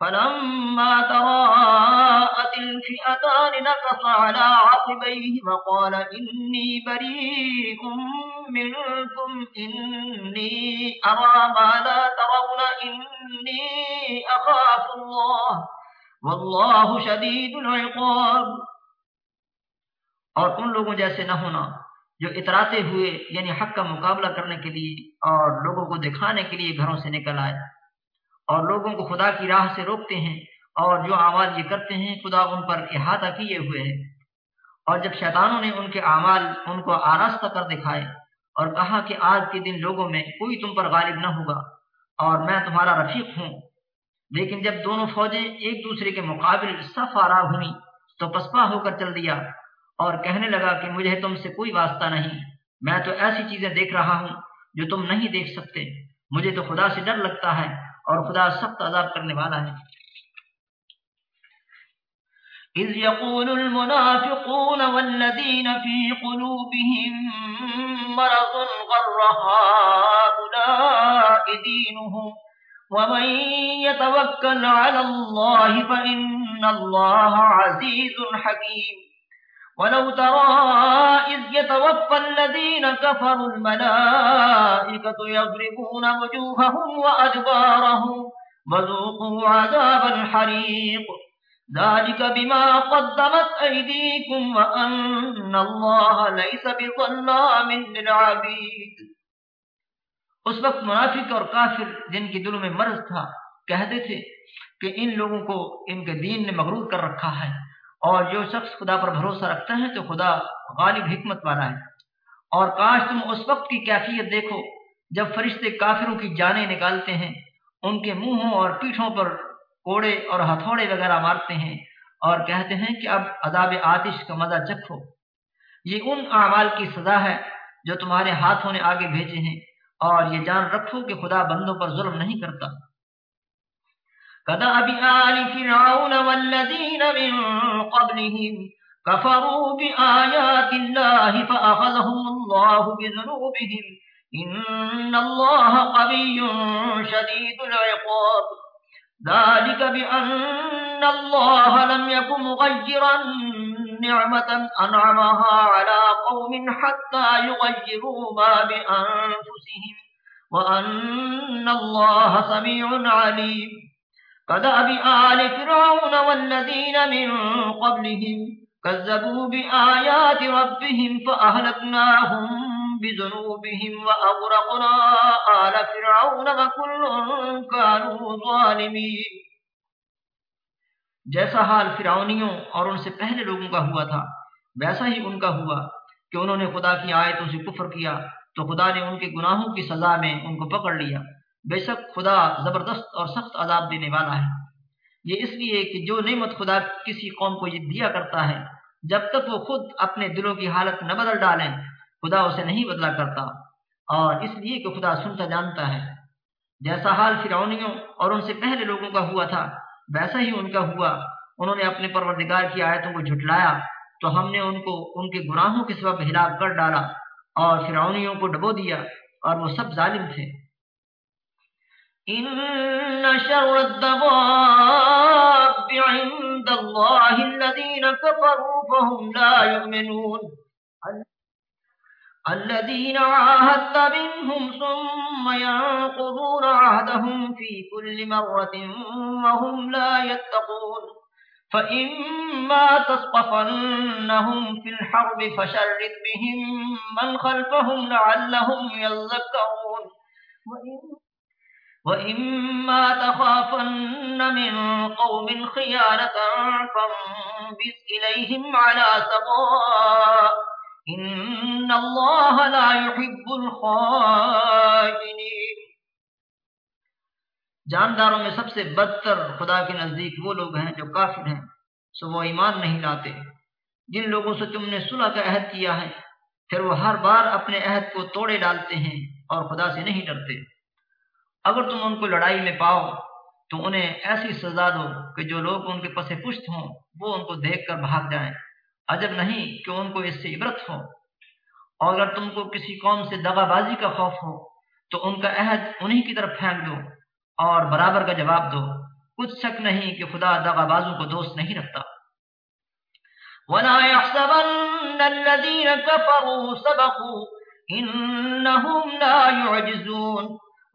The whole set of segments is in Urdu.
فلما تراءت الفئتان نكص على عقبيه وقال إني بريء منكم، إني أرى ما لا ترون، إني أخاف الله، والله شديد العقاب۔ اور ان لوگوں جیسے نہ ہونا، جو اتراتے ہوئے یعنی حق کا مقابلہ کرنے کے لیے اور لوگوں کو دکھانے کے لیے گھروں سے نکل آئے۔ اور لوگوں کو خدا کی راہ سے روکتے ہیں اور جو اعمال یہ کرتے ہیں، خدا ان پر احاطہ کیے ہوئے ہے اور جب شیطانوں نے ان کے اعمال ان کو آراستہ کر دکھائے اور کہا کہ آج کے دن لوگوں میں کوئی تم پر غالب نہ ہوگا اور میں تمہارا رفیق ہوں۔ لیکن جب دونوں فوجیں ایک دوسرے کے مقابل صف آرا ہوئی تو پسپا ہو کر چل دیا اور کہنے لگا کہ مجھے تم سے کوئی واسطہ نہیں۔ میں تو ایسی چیزیں دیکھ رہا ہوں جو تم نہیں دیکھ سکتے۔ مجھے تو خدا سے ڈر لگتا ہے۔ اور خدا سخت عذاب کرنے والا ہے۔ إذ يقول المنافقون والذين في قلوبهم مرض غر هؤلاء دينهم ومن يتوكل على الله فإن الله عزيز حكيم ولو ترى إذ يتوفى الذين كفروا الملائكة يضربون وجوههم وأدبارهم وذوقوا عذاب الحريق. ذلك بما قدمت أيديكم وأن الله ليس بظلام للعبيد. اس وقت منافق اور کافر جن کی دلوں میں مرض تھا، کہتے تھے کہ ان لوگوں کو ان کے دین نے مغرور کر رکھا ہے۔ اور جو شخص خدا پر بھروسہ رکھتا ہے تو خدا غالب حکمت والا ہے۔ اور کاش تم اس وقت کی کیفیت دیکھو جب فرشتے کافروں کی جانیں نکالتے ہیں، ان کے منہوں اور پیٹھوں پر کوڑے اور ہتھوڑے وغیرہ مارتے ہیں اور کہتے ہیں کہ اب عذاب آتش کا مزہ چکھو۔ یہ ان اعمال کی سزا ہے جو تمہارے ہاتھوں نے آگے بھیجے ہیں اور یہ جان رکھو کہ خدا بندوں پر ظلم نہیں کرتا۔ كدأب آل فرعون والذين من قبلهم كفروا بآيات الله فأخذهم الله بذنوبهم. إن الله قبي شديد العقاب. ذلك بأن الله لم يكن مغيرا نعمة أنعمها على قوم حتى يغيروا ما بأنفسهم. وأن الله سميع عليم. كدأب آل فرعون والذين من قبلهم كذبوا بآيات ربهم فأهلكناهم بذنوبهم وأغرقنا آل فرعون وكل كانوا ظالمين۔ جیسا حال فرعونیوں اور ان سے پہلے لوگوں کا ہوا تھا، ویسا ہی ان کا ہوا کہ انہوں نے خدا کی آیتوں سے کفر کیا تو خدا نے ان کے گناہوں کی سزا میں ان کو پکڑ لیا۔ بے شک خدا زبردست اور سخت عذاب دینے والا ہے۔ یہ اس لیے کہ جو نعمت خدا کسی قوم کو یہ دیا کرتا ہے، جب تک وہ خود اپنے دلوں کی حالت نہ بدل ڈالیں، خدا اسے نہیں بدلا کرتا۔ اور اس لیے کہ خدا سنتا جانتا ہے۔ جیسا حال فرعونیوں اور ان سے پہلے لوگوں کا ہوا تھا، ویسا ہی ان کا ہوا۔ انہوں نے اپنے پروردگار کی آیتوں کو جھٹلایا، تو ہم نے ان کو، ان کے گناہوں کے سبب ہلاک کر ڈالا اور فرعونیوں کو ڈبو دیا اور وہ سب ظالم تھے۔ إن شر الدواب عند الله الذين كفروا فهم لا يؤمنون. الذين عاهدت منهم ثم ينقضون عهدهم في كل مرة وهم لا يتقون. فإما تصطفنهم في الحرب فشرد بهم من خلفهم لعلهم يذكرون. وإن وإما تخافن من قوم خيانة فانبث إليهم على سواء إن الله لا يحب الخائنين۔ جانداروں میں سب سے بدتر خدا کے نزدیک وہ لوگ ہیں جو کافر ہیں، سو وہ ایمان نہیں لاتے۔ جن لوگوں سے تم نے صلح کا عہد کیا ہے، پھر وہ ہر بار اپنے عہد کو توڑے ڈالتے ہیں اور خدا سے نہیں ڈرتے۔ اگر تم ان کو لڑائی میں پاؤ، تو انہیں ایسی سزا دو کہ جو لوگ ان کے پس پشت ہوں، وہ ان کو دیکھ کر بھاگ جائیں۔ عجب نہیں کہ ان کو اس سے عبرت ہو۔ اور اگر تم کو کسی قوم سے دغا بازی کا خوف ہو، تو ان کا عہد انہی کی طرف پھینک دو اور برابر کا جواب دو۔ کچھ شک نہیں کہ خدا دغا بازوں کو دوست نہیں رکھتا۔ ولا يحسبن الذين كفروا سبقوا إنهم لا يعجزون۔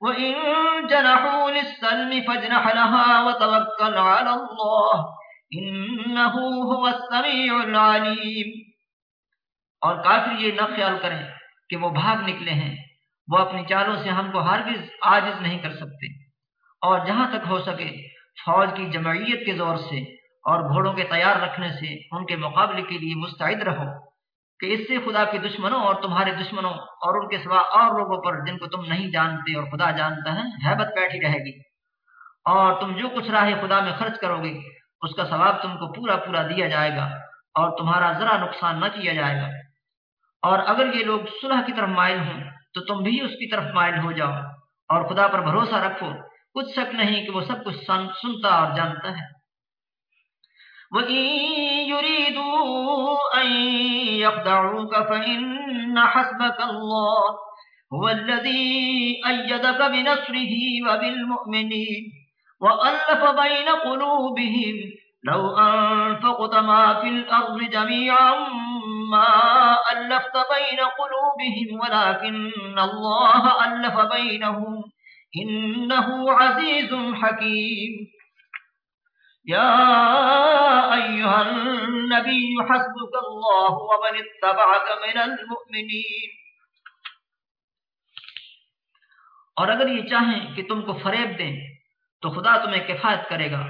وإن جنحوا للسلم فاجنح لها وتوكل على الله إنه هو السميع العليم۔ اور کافر یہ نہ خیال کریں کہ وہ بھاگ نکلے ہیں۔ وہ اپنی چالوں سے ہم کو ہرگز عاجز نہیں کر سکتے۔ اور جہاں تک ہو سکے، فوج کی جمعیت کے زور سے اور گھوڑوں کے تیار رکھنے سے ان کے مقابلے کے لیے مستعد رہو۔ کہ اس سے خدا کے دشمنوں اور تمہارے دشمنوں اور ان کے سوا اور لوگوں پر جن کو تم نہیں جانتے اور خدا جانتا ہے حیبت بیٹھی رہے گی۔ اور تم جو کچھ راہ خدا میں خرچ کرو گے، اس کا ثواب تم کو پورا پورا دیا جائے گا اور تمہارا ذرا نقصان نہ کیا جائے گا۔ اور اگر یہ لوگ صلح کی طرف مائل ہوں، تو تم بھی اس کی طرف مائل ہو جاؤ۔ اور خدا پر بھروسہ رکھو، کچھ شک نہیں کہ وہ سب کچھ سنتا اور جانتا ہے۔ وَإِن يُرِيدُوا أَن يَخْدَعُوكَ فَإِنَّ حَسْبَكَ اللَّهُ هُوَ الَّذِي أَيَّدَكَ بِنَصْرِهِ وَبِالْمُؤْمِنِينَ وَأَلَّفَ بَيْنَ قُلُوبِهِمْ لَوْ أَنفَقْتَ مَا فِي الْأَرْضِ جَمِيعًا مَا أَلَّفْتَ بَيْنَ قُلُوبِهِمْ وَلَكِنَّ اللَّهَ أَلَّفَ بَيْنَهُمْ إِنَّهُ عَزِيزٌ حَكِيمٌ يا أيها النبي حسبك الله ومن اتبعك من المؤمنين۔ اور اگر یہ چاہیں کہ تم کو فریب دیں، تو خدا تمہیں کفایت کرے گا۔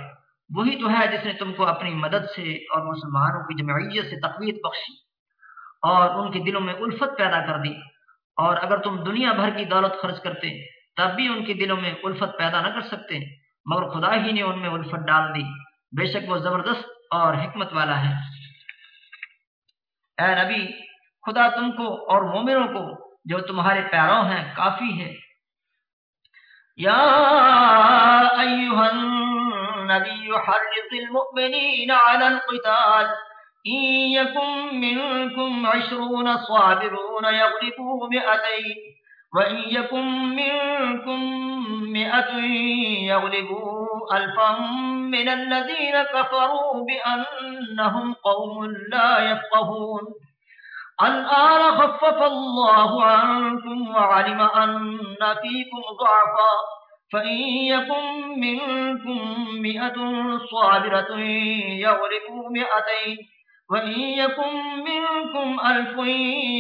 وہی تو ہے جس نے تم کو اپنی مدد سے اور مسلمانوں کی جمعیت سے تقویت بخشی اور ان کے دلوں میں الفت پیدا کر دی۔ اور اگر تم دنیا بھر کی دولت خرچ کرتے، تب بھی ان کے دلوں میں الفت پیدا نہ کر سکتے، مگر خدا ہی نے ان میں الفت ڈال دی۔ بے شک وہ زبردست اور حکمت والا ہے۔ اے نبی، خدا تم کو اور مومنوں کو جو تمہارے پیروں ہیں، کافی ہے۔ یا ایوہ النبی حرق المؤمنین علی القتال، ان یکم منکم عشرون صابرون یغلبوا مئتین۔ وإن يكن منكم مئة يغلبوا ألفا من الذين كفروا بأنهم قوم لا يفقهون الآن خفف الله عنكم وعلم أن فيكم ضعفا فإن يكن منكم مئة صابرة يغلبوا مئتين وَإِن يَكُن مِّنكُمْ أَلْفٌ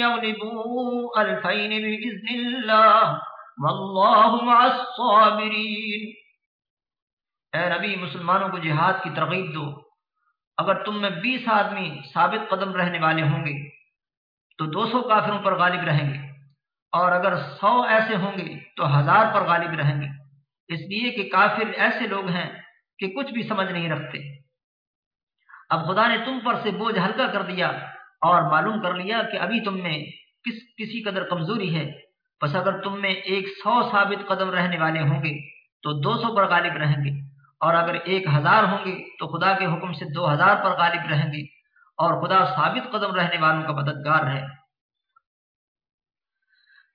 يَغْلِبُوا أَلْفَيْنِ بِإِذْنِ اللَّهِ وَاللَّهُ مَعَ الصَّابِرِينَ۔ اے نبی، مسلمانوں کو جہاد کی ترغیب دو۔ اگر تم میں بیس آدمی ثابت قدم رہنے والے ہوں گے، تو دو سو کافروں پر غالب رہیں گے۔ اور اگر سو ایسے ہوں گے، تو ہزار پر غالب رہیں گے۔ اس لیے کہ کافر ایسے لوگ ہیں کہ کچھ بھی سمجھ نہیں رکھتے۔ اب خدا نے تم پر سے بوجھ ہلکا کر دیا اور معلوم کر لیا کہ ابھی تم میں کس کسی قدر کمزوری ہے۔ بس اگر تم میں ایک سو ثابت قدم رہنے والے ہوں گے تو دو سو پر غالب رہیں گے۔ اور اگر ایک ہزار ہوں گے تو خدا کے حکم سے دو ہزار پر غالب رہیں گے۔ اور خدا ثابت قدم رہنے والوں کا مددگار ہے۔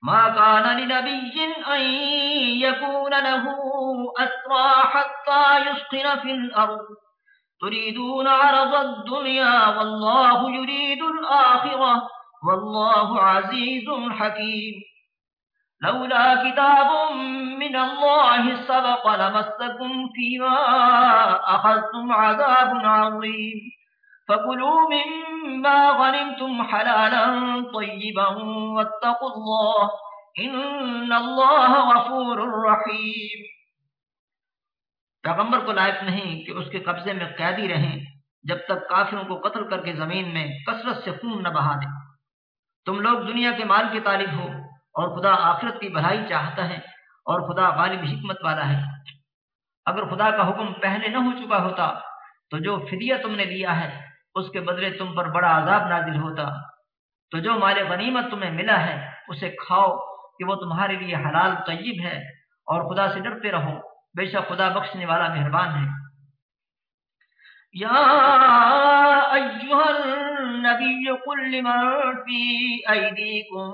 ما كان لنبي أن يكون له أسرى حتى يسقن في الأرض۔ تريدون عرض الدنيا والله يريد الآخرة والله عزيز حكيم. لولا كتاب من الله سبق لمسكم فيما أخذتم عذاب عظيم. فكلوا مما غنمتم حلالا طيبا واتقوا الله إن الله غفور رحيم. پیغمبر کو لائق نہیں کہ اس کے قبضے میں قیدی رہیں جب تک کافروں کو قتل کر کے زمین میں کثرت سے خون نہ بہا دیں۔ تم لوگ دنیا کے مال کے طالب ہو اور خدا آخرت کی بھلائی چاہتا ہے اور خدا غالب حکمت والا ہے۔ اگر خدا کا حکم پہلے نہ ہو چکا ہوتا تو جو فدیہ تم نے لیا ہے، اس کے بدلے تم پر بڑا عذاب نازل ہوتا۔ تو جو مال غنیمت تمہیں ملا ہے، اسے کھاؤ کہ وہ تمہارے لیے حلال طیب ہے اور خدا سے ڈرتے رہو۔ بے شک خدا بخشنے والا مہربان ہے۔ يا أيها النبي قل لمن في أيديكم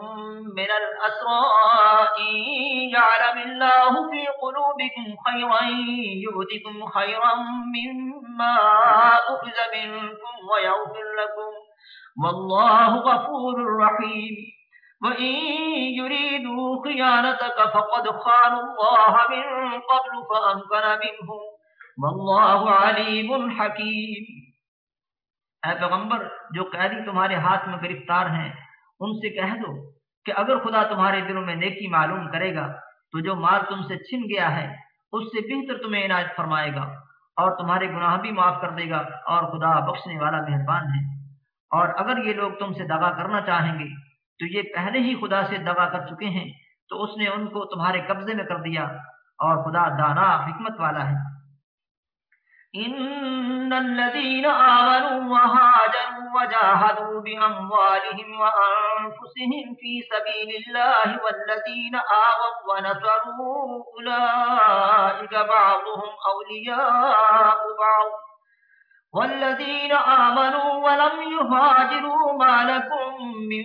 من الأسراء يعلم الله في قلوبكم خيرا يؤتكم خيرا مما أخذ منكم ويغفر لكم والله غفور رحيم وإن يريدوا خيانتك فقد خانوا الله من قبل فأمكن منهم واللہ علیم حکیم اے پیغمبر، جو قیدی تمہارے ہاتھ میں گرفتار ہیں، ان سے کہہ دو کہ اگر خدا تمہارے دلوں میں نیکی معلوم کرے گا، تو جو مال تم سے چھن گیا ہے، اس سے بہتر تمہیں عنایت فرمائے گا، اور تمہارے گناہ بھی معاف کر دے گا، اور خدا بخشنے والا مہربان ہے۔ اور اگر یہ لوگ تم سے دغا کرنا چاہیں گے تو یہ پہلے ہی خدا سے دغا کر چکے ہیں، تو اس نے ان کو تمہارے قبضے میں کر دیا اور خدا دانا حکمت والا ہے۔ الذين آمنوا وهاجروا وجاهدوا بأموالهم وأنفسهم في سبيل الله والذين آووا ونصروا أولئك بعضهم أولياء بعض۔ والذين آمنوا ولم يهاجروا ما لكم من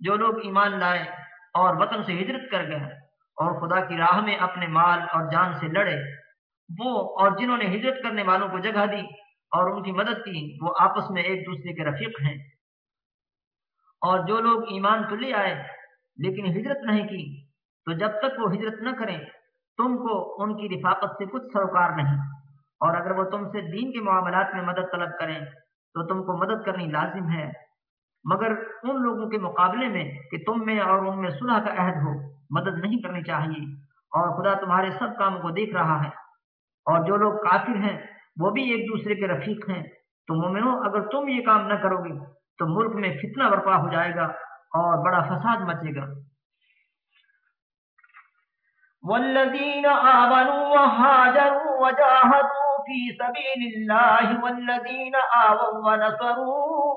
جو لوگ ایمان لائے اور وطن سے ہجرت کر گئے اور خدا کی راہ میں اپنے مال اور جان سے لڑے، وہ اور جنہوں نے ہجرت کرنے والوں کو جگہ دی اور ان کی مدد کی، وہ آپس میں ایک دوسرے کے رفیق ہیں۔ اور جو لوگ ایمان تو لے آئے لیکن ہجرت نہیں کی، تو جب تک وہ ہجرت نہ کریں، تم کو ان کی رفاقت سے کچھ سروکار نہیں۔ اور اگر وہ تم سے دین کے معاملات میں مدد طلب کریں، تو تم کو مدد کرنی لازم ہے۔ مگر ان لوگوں کے مقابلے میں کہ تم میں اور ان میں صلح کا عہد ہو، مدد نہیں کرنی چاہیے۔ اور خدا تمہارے سب کاموں کو دیکھ رہا ہے۔ اور جو لوگ کافر ہیں، وہ بھی ایک دوسرے کے رفیق ہیں۔ تو مومنو اگر تم یہ کام نہ کرو گے، تو ملک میں فتنہ برپا ہو جائے گا اور بڑا فساد مچے گا۔ والذين آمنوا وهاجروا وجاهدوا في سبيل الله والذين آووا ونصروا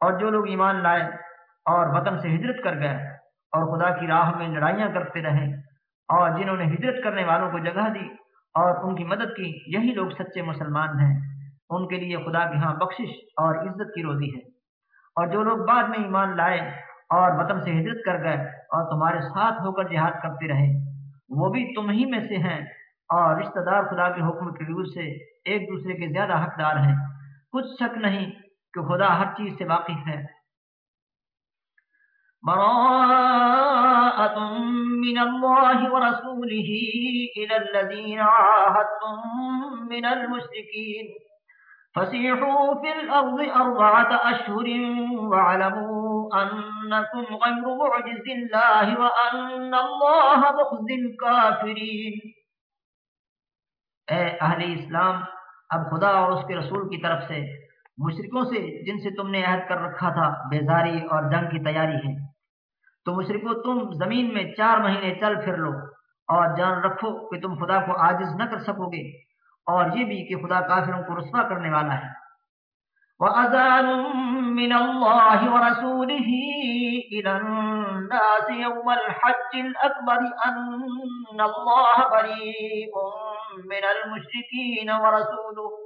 اور جو لوگ ایمان لائے اور وطن سے ہجرت کر گئے اور خدا کی راہ میں لڑائیاں کرتے رہے اور جنہوں نے ہجرت کرنے والوں کو جگہ دی اور ان کی مدد کی، یہی لوگ سچے مسلمان ہیں۔ ان کے لیے خدا کی ہاں بخشش اور عزت کی روزی ہے۔ اور جو لوگ بعد میں ایمان لائے اور وطن سے ہجرت کر گئے اور تمہارے ساتھ ہو کر جہاد کرتے رہے، وہ بھی تم ہی میں سے ہیں اور رشتہ دار خدا کے حکم کے روز سے ایک دوسرے کے زیادہ حقدار ہیں۔ کچھ شک نہیں کہ خدا ہر چیز سے واقف ہے۔ براءة من الله ورسوله إلى الذين عاهدتم من المشركين. فسيحوا في الأرض أربعة أشهر واعلموا أنكم غير معجز الله وأن الله مخزي الكافرين. اے اہل اسلام، اب خدا اور اس کے رسول کی طرف سے مشرقوں سے جن سے تم نے عہد کر رکھا تھا، بیزاری اور جنگ کی تیاری ہے۔ تو مشرقوں تم زمین میں چار مہینے چل پھر لو اور جان رکھو کہ تم خدا کو عاجز نہ کر سکو گے اور یہ بھی کہ خدا کافروں کو رسوا کرنے والا ہے۔ وأذان من الله ورسوله إلى الناس يوم الحج الأكبر أن الله بريء من المشركين ورسوله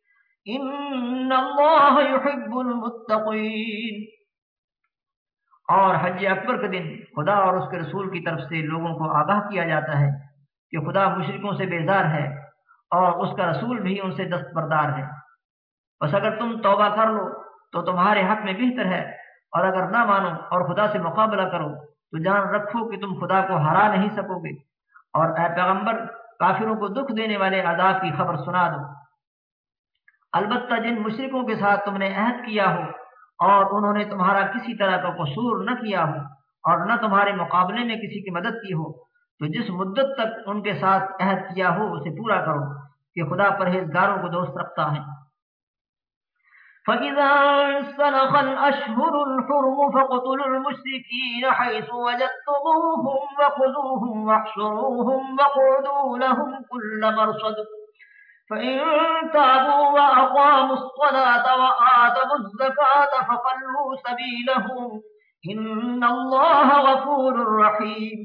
إن الله يحب المتقين۔ اور حج اکبر کے دن خدا اور اس کے رسول کی طرف سے لوگوں کو آگاہ کیا جاتا ہے کہ خدا مشرکوں سے بیزار ہے اور اس کا رسول بھی ان سے دستبردار ہے۔ بس اگر تم توبہ کر لو تو تمہارے حق میں بہتر ہے اور اگر نہ مانو اور خدا سے مقابلہ کرو تو جان رکھو کہ تم خدا کو ہرا نہیں سکو گے۔ اور اے پیغمبر، کافروں کو دکھ دینے والے عذاب کی خبر سنا دو۔ البتہ جن مشرقوں کے ساتھ تم نے عہد کیا ہو اور انہوں نے تمہارا کسی طرح کا قصور نہ کیا ہو اور نہ تمہارے مقابلے میں کسی کی مدد کی ہو، تو جس مدت تک ان کے ساتھ عہد کیا ہو، اسے پورا کرو کہ خدا پرہیزگاروں کو دوست رکھتا ہے۔ فإذا انسلخ الأشهر الحرم فاقتلوا المشركين حيث وجدتموهم وخذوهم واحشروهم وقعدوا لهم كل مرصد فإن تابوا وأقاموا الصلاة وآتوا الزكاة فخلوا سبيلهم إن الله غفور رحيم.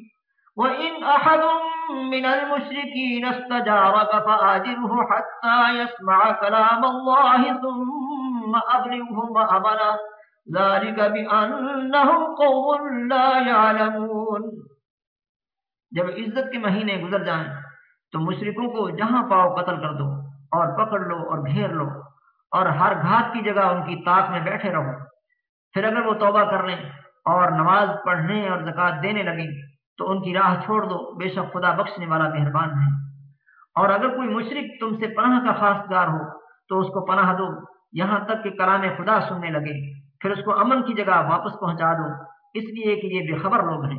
وإن أحد من المشركين استجارك فآجره حتى يسمع كلام الله ثم أبلغه مأمنا ذلك بأنهم قوم لا يعلمون. جب عزت کے مہینے گزر جائیں تو مشرکوں کو جہاں پاؤ قتل کر دو اور پکڑ لو اور گھیر لو اور ہر گھات کی جگہ ان کی طاق میں بیٹھے رہو۔ پھر اگر وہ توبہ کر لیں اور نماز پڑھنے اور زکات دینے لگیں تو ان کی راہ چھوڑ دو، بے شک خدا بخشنے والا مہربان ہے۔ اور اگر کوئی مشرق تم سے پناہ کا خاص گار ہو تو اس کو پناہ دو، یہاں تک کہ کلام خدا سننے لگے۔ پھر اس کو امن کی جگہ واپس پہنچا دو، اس لیے کہ یہ بے خبر لوگ ہیں۔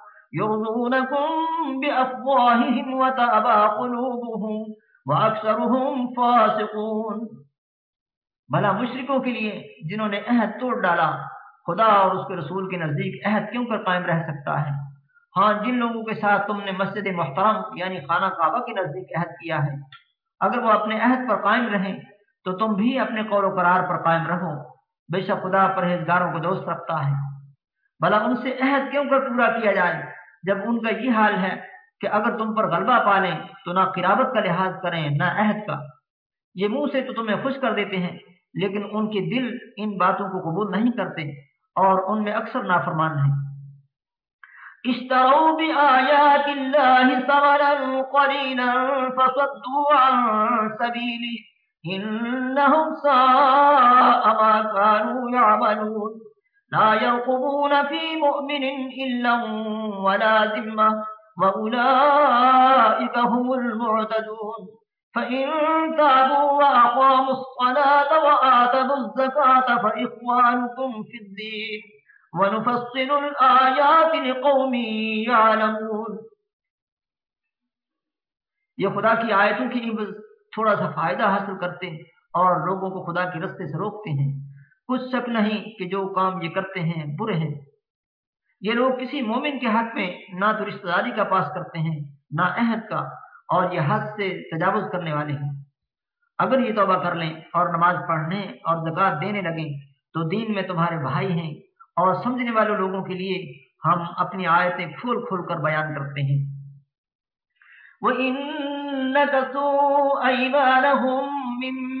يرضونكم بأفواههم وتأبى قلوبهم وأكثرهم فاسقون. بھلا مشرکوں کے لیے جنہوں نے عہد توڑ ڈالا، خدا اور اس کے رسول کے نزدیک عہد کیوں کر قائم رہ سکتا ہے؟ ہاں جن لوگوں کے ساتھ تم نے مسجد محترم یعنی خانہ کعبہ کے نزدیک عہد کیا ہے، اگر وہ اپنے عہد پر قائم رہیں تو تم بھی اپنے قول و قرار پر قائم رہو۔ بے شک خدا پرہیزگاروں کو دوست رکھتا ہے۔ بھلا ان سے عہد کیوں کر پورا کیا جائے؟ جب ان کا یہ حال ہے کہ اگر تم پر غلبہ پالیں تو نہ قرابت کا لحاظ کریں، نہ عہد کا۔ یہ منہ سے تو تمہیں خوش کر دیتے ہیں، لیکن ان کے دل ان باتوں کو قبول نہیں کرتے اور ان میں اکثر نافرمان ہیں۔ اشتروا بآيات الله ثمنا قليلا فصدوا عن سبيله إنهم ساء ما كانوا يعملون۔ لا يرقبون في مؤمن إلا ولا ذمة، وأولئك هم المعتدون. فإن تابوا وأقاموا الصلاة وآتبوا الزكاة فإخوانكم في الدين. ونفصل الآيات لقوم يعلمون. یہ خدا کی آیتوں کی عبض تھوڑا سا فائدہ حاصل کرتے ہیں اور لوگوں کو خدا کے رستے سے روکتے ہیں۔ کچھ شک نہیں کہ جو کام یہ کرتے ہیں برے ہیں۔ یہ لوگ کسی مومن کے حق میں نہ تو رشتہ داری کا پاس کرتے ہیں، نہ عہد کا، اور یہ حد سے تجاوز کرنے والے ہیں۔ اگر یہ توبہ کر لیں اور نماز پڑھنے اور زکات دینے لگیں تو دین میں تمہارے بھائی ہیں۔ اور سمجھنے والے لوگوں کے لیے ہم اپنی آیتیں کھول کھول کر بیان کرتے ہیں۔ وَإِن نَكَثُوا أَيْمَانَهُم مِّن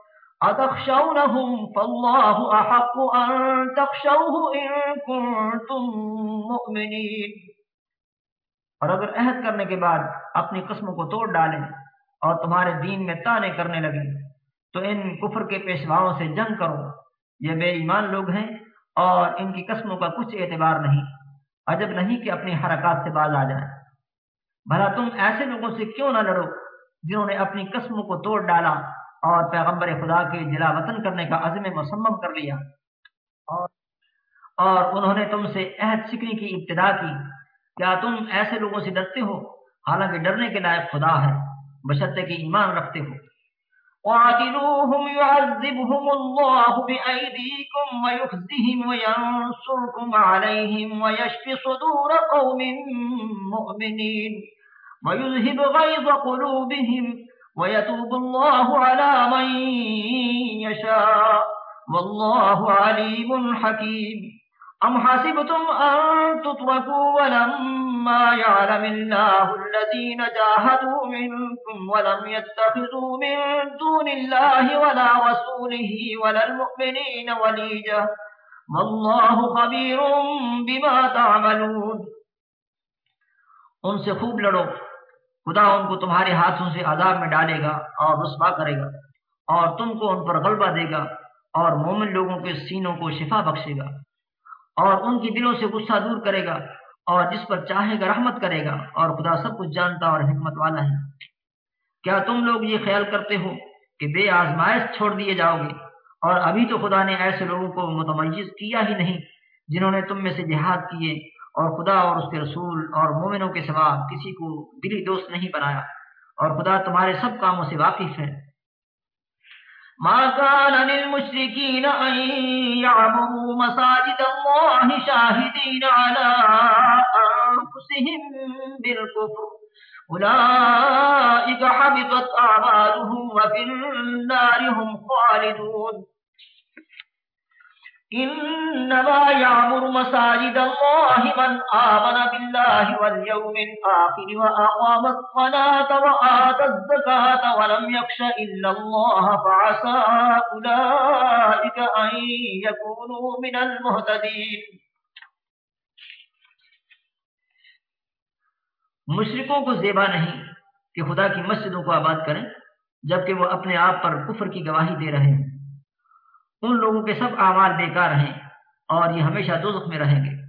أتخشونهم فالله أحق أن تخشوه إن كنتم مؤمنين۔ اور اگر عہد کرنے کے بعد اپنی قسموں کو توڑ ڈالیں اور تمہارے دین میں تانے کرنے لگیں، تو ان کفر کے پیشواؤں سے جنگ کرو۔ یہ بے ایمان لوگ ہیں اور ان کی قسموں کا کچھ اعتبار نہیں۔ عجب نہیں کہ اپنی حرکات سے باز آ جائیں۔ بھلا تم ایسے لوگوں سے کیوں نہ لڑو جنہوں نے اپنی قسموں کو توڑ ڈالا۔ اور پیغمبر خدا کے جلا وطن کرنے کا عزم مسمم کر لیا۔ اور اور انہوں نے تم سے عہد سکنے کی ابتدا کی۔ کیا تم ایسے لوگوں سے ڈرتے ہو؟ حالانکہ ڈرنے کے لائق خدا ہے۔ بشرطے کی ایمان رکھتے ہو۔ قاتلوهم يعذبهم الله بأيديكم ويخزهم وينصركم عليهم ويشف صدور قوم مؤمنين ويذهب غيظ قلوبهم ويتوب الله على من يشاء. والله عليم حكيم. أم حسبتم أن تتركوا ولما يعلم الله الذين جاهدوا منكم ولم يتخذوا من دون الله ولا رسوله ولا المؤمنين وليجة. والله خبير بما تعملون. ان سے خوب لڑو. خدا ان کو تمہارے ہاتھوں سے عذاب میں ڈالے گا اور رسوا کرے گا اور تم کو ان پر غلبہ دے گا اور مومن لوگوں کے سینوں کو شفا بخشے گا اور ان کی دلوں سے غصہ دور کرے گا اور جس پر چاہے گا رحمت کرے گا اور خدا سب کچھ جانتا اور حکمت والا ہے۔ کیا تم لوگ یہ خیال کرتے ہو کہ بے آزمائش چھوڑ دیے جاؤ گے؟ اور ابھی تو خدا نے ایسے لوگوں کو متمیز کیا ہی نہیں جنہوں نے تم میں سے جہاد کیے اور خدا اور اس کے رسول اور مومنوں کے سوا کسی کو دلی دوست نہیں بنایا اور خدا تمہارے سب کاموں سے واقف ہے۔ ما كان للمشركين أن يعمروا مساجد الله شاهدين على أنفسهم بالكفر. أولئك حبطت أعمالهم وفي النار هم خالدون. انما يعمر مساجد الله من آمن بالله واليوم الآخر وأقام الصلاة وآت الزكاة ولم يخش إلا الله فعسى أولئك أن يكونوا من المهتدين. مشرکوں کو زیبا نہیں کہ خدا کی مسجدوں کو آباد کریں، جبکہ وہ اپنے آپ پر کفر کی گواہی دے رہے ہیں۔ ان لوگوں کے سب اعمال بیکار ہیں اور یہ ہمیشہ دوزخ میں رہیں گے۔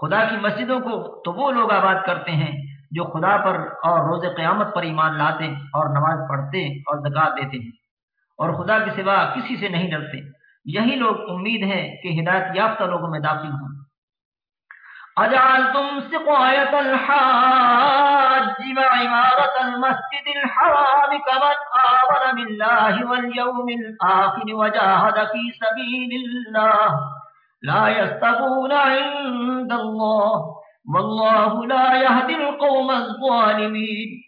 خدا کی مسجدوں کو تو وہ لوگ آباد کرتے ہیں جو خدا پر اور روز قیامت پر ایمان لاتے اور نماز پڑھتے اور زکات دیتے ہیں۔ اور خدا کے سوا کسی سے نہیں ڈرتے۔ یہی لوگ امید ہے کہ ہدایت یافتہ لوگوں میں داخل ہوں۔ أجعلتم سقاية الحاج وعمارة المسجد الحرام كمن آمن بالله واليوم الآخر وجاهد في سبيل الله. لا يستقون عند الله. والله لا يهدي القوم الظالمين.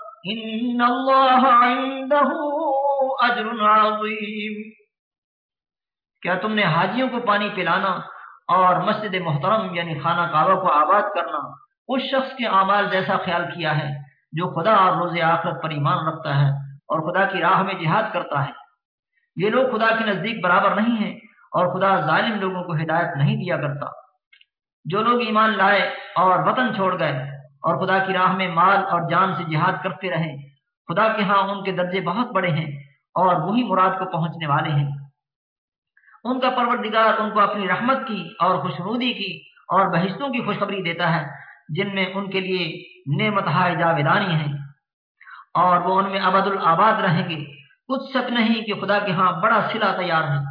ان اللہ عنده اجر عظیم کیا تم نے حاجیوں کو پانی پلانا اور مسجد محترم یعنی خانہ کعبہ کو آباد کرنا اس شخص کے اعمال جیسا خیال کیا ہے جو خدا اور روز آخرت پر ایمان رکھتا ہے اور خدا کی راہ میں جہاد کرتا ہے؟ یہ لوگ خدا کے نزدیک برابر نہیں ہیں اور خدا ظالم لوگوں کو ہدایت نہیں دیا کرتا۔ جو لوگ ایمان لائے اور وطن چھوڑ گئے اور خدا کی راہ میں مال اور جان سے جہاد کرتے رہے خدا کے ہاں ان کے درجے بہت بڑے ہیں اور وہی مراد کو پہنچنے والے ہیں۔ ان کا پروردگار ان کو اپنی رحمت کی اور خوشنودی کی اور بحثوں کی خوشخبری دیتا ہے، جن میں ان کے لیے نعمت جاویدانی ہیں۔ اور وہ ان میں ابد الآباد رہیں گے۔ کچھ شک نہیں کہ خدا کے ہاں بڑا سلا تیار ہے۔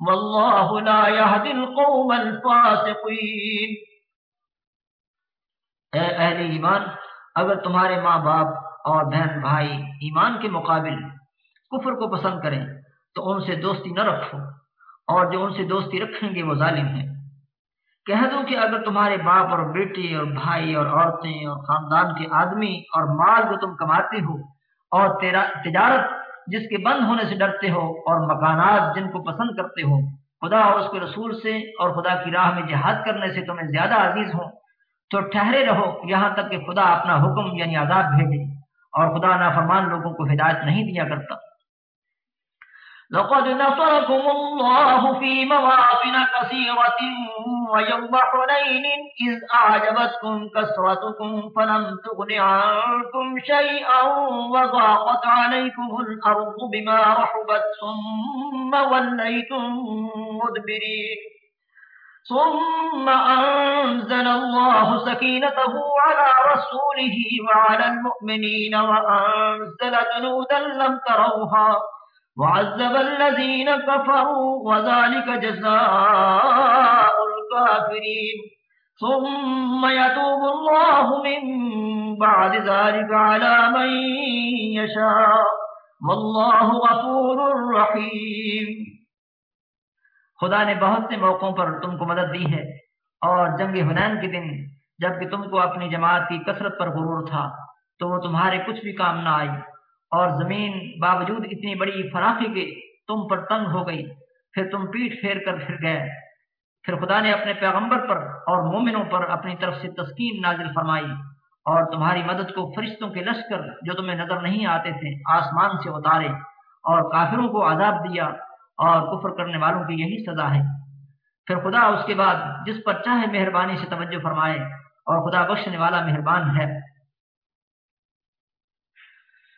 واللہ لا يهدي القوم الفاسقین۔ اے اہل ایمان، اگر تمہارے ماں باپ اور بہن بھائی ایمان کے مقابل کفر کو پسند کریں، تو ان سے دوستی نہ رکھو۔ اور جو ان سے دوستی رکھیں گے، وہ ظالم ہیں۔ کہہ دو کہ اگر تمہارے باپ اور بیٹے اور بھائی اور عورتیں اور خاندان کے آدمی اور مال جو تم کماتے ہو اور تیرا تجارت جس کے بند ہونے سے ڈرتے ہو اور مکانات جن کو پسند کرتے ہو، خدا اور اس کے رسول سے اور خدا کی راہ میں جہاد کرنے سے تمہیں زیادہ عزیز ہوں، تو ٹھہرے رہو یہاں تک کہ خدا اپنا حکم یعنی عذاب بھیجے اور خدا نافرمان لوگوں کو ہدایت نہیں دیا کرتا۔ لقد نصركم الله في مواطن كثيرة ويوم حنين إذ أعجبتكم كسرتكم فلم تغن عنكم شيئا وضاقت عليكم الأرض بما رحبت ثم وليتم مدبرين. ثم أنزل الله سكينته على رسوله وعلى المؤمنين وأنزل جنودا لم تروها. وعذب الذين كفروا وذلك جزاء الكافرين. ثم يتوب الله من بعد ذلك على من يشاء. والله غفور رحيم. خدا نے بہت سے موقعوں پر تم کو مدد دی ہے اور جنگ حنین کے دن جبکہ تم کو اپنی جماعت کی کثرت پر غرور تھا تو وہ تمہارے کچھ بھی کام نہ آئی اور زمین باوجود اتنی بڑی فراخی کے تم پر تنگ ہو گئی، پھر تم پیٹ پھیر کر پھر گئے۔ پھر خدا نے اپنے پیغمبر پر اور مومنوں پر اپنی طرف سے تسکین نازل فرمائی اور تمہاری مدد کو فرشتوں کے لشکر جو تمہیں نظر نہیں آتے تھے، آسمان سے اتارے اور کافروں کو عذاب دیا اور کفر کرنے والوں کی یہی سزا ہے۔ پھر خدا اس کے بعد جس پر چاہے مہربانی سے توجہ فرمائے اور خدا بخشنے والا مہربان ہے۔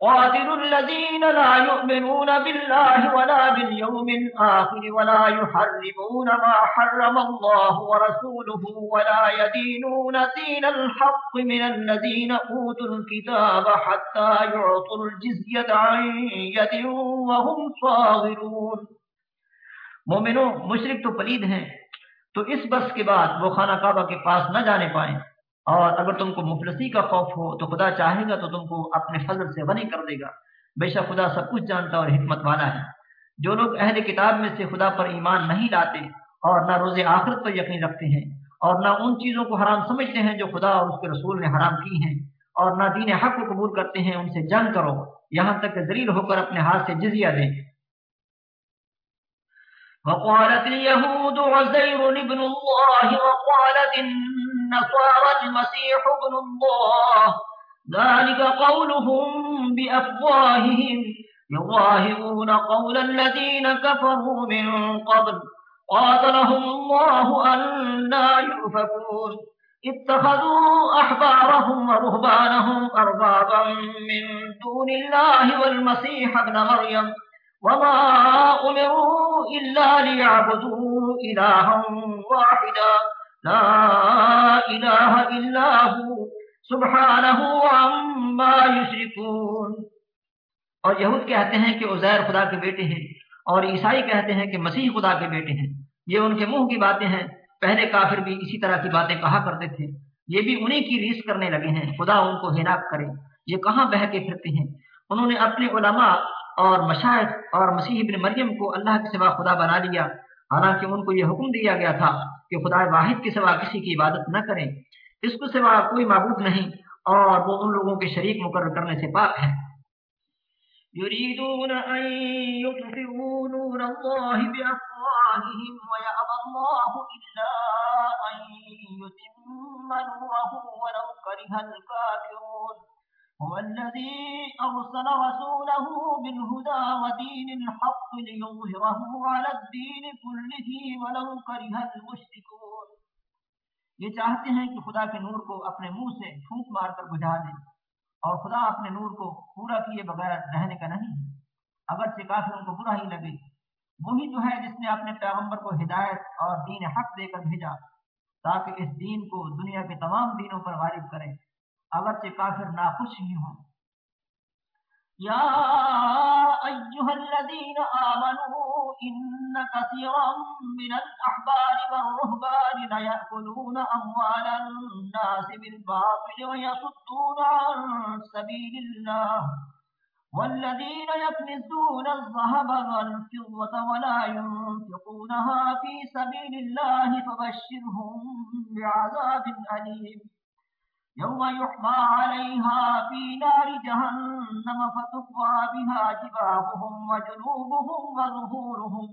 قاتلوا الذين لا يؤمنون بالله ولا باليوم الآخر ولا يحرمون ما حرم الله ورسوله ولا يدينون دين الحق من الذين أوتوا الكتاب حتى يعطوا الجزية عن يد وهم صاغرون. مومنوں مشرک تو پلید ہیں، تو اس بس کے بعد وہ خانہ کعبہ کے پاس نہ جانے پائیں۔ اور اگر تم کو مفلسی کا خوف ہو تو خدا چاہے گا تو تم کو اپنے فضل سے غنی کر دے گا۔ بے شک خدا سب کچھ جانتا اور حکمت والا ہے۔ جو لوگ اہل کتاب میں سے خدا پر ایمان نہیں لاتے اور نہ روز آخرت پر یقین رکھتے ہیں اور نہ ان چیزوں کو حرام سمجھتے ہیں جو خدا اور اس کے رسول نے حرام کی ہیں اور نہ دین حق کو قبول کرتے ہیں، ان سے جنگ کرو۔ یہاں تک کہ ذلیل ہو کر اپنے ہاتھ سے جزیہ دیں۔ وقالت اليهود عزير ابن الله وقالت النصارى المسيح ابن الله. ذلك قولهم بأفواههم. يظاهرون قول الذين كفروا من قبل. قاتلهم الله أن لا يؤفكون. اتخذوا أحبارهم ورهبانهم أربابا من دون الله والمسيح ابن مريم. وما أمروا إلا ليعبدوا إلها واحدا. لا إله إلا هو. سبحانه عما يشركون. اور یہود کہتے ہیں کہ عزیر خدا کے بیٹے ہیں اور عیسائی کہتے ہیں کہ مسیح خدا کے بیٹے ہیں. یہ ان کے منہ کی باتیں ہیں. پہلے کافر بھی اسی طرح کی باتیں کہا کرتے تھے. یہ بھی انہیں کی ریس کرنے لگے ہیں. خدا ان کو ہلاک کرے. یہ کہاں بہ کے پھرتے ہیں؟ انہوں نے اپنے علماء اور مشاہد اور مسیح ابن مریم کو اللہ کے سوا خدا بنا لیا۔ حالانکہ ان کو یہ حکم دیا گیا تھا کہ خدا واحد کے سوا کسی کی عبادت نہ کریں۔ اس کو سوا کوئی معبود نہیں اور وہ ان لوگوں کے شریک مقرر کرنے سے پاک ہے۔ يريدون أن يطفئوا نور الله بأفواههم ويأبى الله إلا أن يتم نوره ولو كره الكافرون هو الذي أرسل رسوله بالهدى ودين الحق ليظهره على الدين كله ولو كره المشركون۔ یہ چاہتے ہیں کہ خدا کے نور کو اپنے منہ سے پھونک مار کر بجھا دیں اور خدا اپنے نور کو پورا کیے بغیر رہنے کا نہیں۔ اگرچہ کافروں کو برا ہی لگے، وہی تو ہے جس نے اپنے پیغمبر کو ہدایت اور دین حق دے کر بھیجا تاکہ اس دین کو دنیا کے تمام دینوں پر غالب کریں اگرچہ کافر ناخوش ہی ہوں۔ يا أيها الذين آمنوا إن كثيرا من الأحبار والرهبان ليأكلون أموال الناس بالباطل ويصدون عن سبيل الله والذين يكنزون الذهب والفضة ولا ينفقونها في سبيل الله فبشرهم بعذاب أليم يوم يحمى عليها في نار جهنم فتقوى بها جباههم وجنوبهم وظهورهم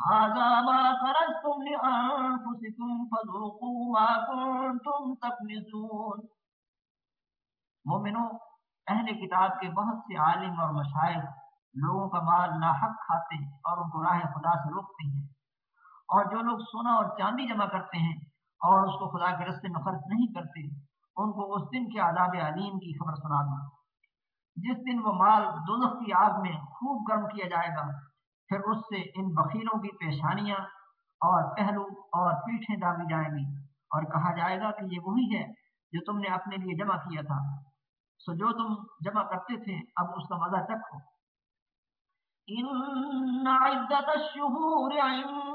هذا ما كنزتم لأنفسكم فذوقوا ما كنتم تكنزون مومنو اہل کتاب کے بہت سے عالم اور مشاہد لوگوں کا مال ناحق کھاتے ہیں اور ان کو راہ خدا سے روکتے ہیں۔ اور جو لوگ سونا اور چاندی جمع کرتے ہیں اور اس کو خدا کے رستے میں خرچ نہیں کرتے ان کو اس دن کے عذاب علیم کی خبر سنا دوں جس دن وہ مال دولت کی آگ میں خوب گرم کیا جائے گا، پھر اس سے ان بخیلوں کی پیشانیاں اور پہلو اور پیٹھیں داغی جائیں گی۔ اور کہا جائے گا کہ یہ وہی ہے جو تم نے اپنے لیے جمع کیا تھا۔ سو جو تم جمع کرتے تھے، اب اس کا مزہ چکھو إن عدة الشهور عند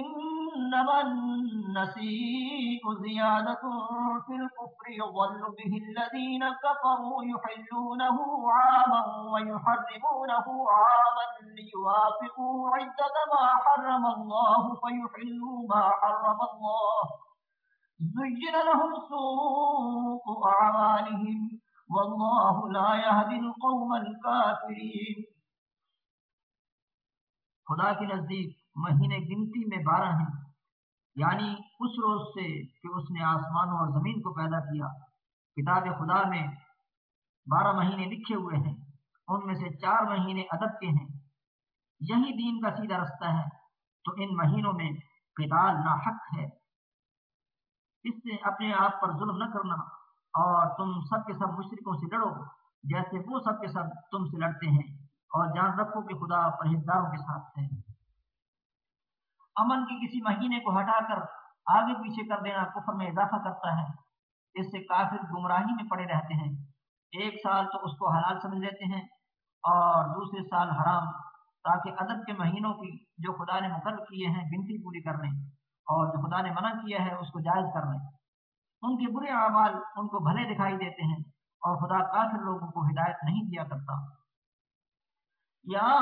إنما النسيء زيادة في الكفر، يضل به الذين كفروا يحلونه عاما ويحرمونه عاما ليوافقوا عدة ما حرم الله فيحلوا ما حرم الله. زين لهم سوء أعمالهم لا يهدي القوم الكافرين. خدا کے نزدیک مہینے گنتی میں بارہ ہیں۔ یعنی اس روز سے کہ اس نے آسمانوں اور زمین کو پیدا کیا۔ کتاب خدا میں بارہ مہینے لکھے ہوئے ہیں۔ ان میں سے چار مہینے ادب کے ہیں۔ یہی دین کا سیدھا رستہ ہے۔ تو ان مہینوں میں قتال ناحق ہے۔ اس سے اپنے آپ پر ظلم نہ کرنا اور تم سب کے سب مشرقوں سے لڑو۔ جیسے وہ سب کے سب تم سے لڑتے ہیں۔ اور جان رکھو کہ خدا پرہیزداروں کے ساتھ ہے۔ امن کے کسی مہینے کو ہٹا کر آگے پیچھے کر دینا کفر میں اضافہ کرتا ہے۔ اس سے کافر گمراہی میں پڑے رہتے ہیں۔ ایک سال تو اس کو حلال سمجھ لیتے ہیں اور دوسرے سال حرام، تاکہ ادب کے مہینوں کی جو خدا نے مقرر کیے ہیں گنتی پوری کرنے اور جو خدا نے منع کیا ہے اس کو جائز کرنے ان کے برے اعمال ان کو بھلے دکھائی دیتے ہیں اور خدا کافر لوگوں کو ہدایت نہیں دیا کرتا۔ يا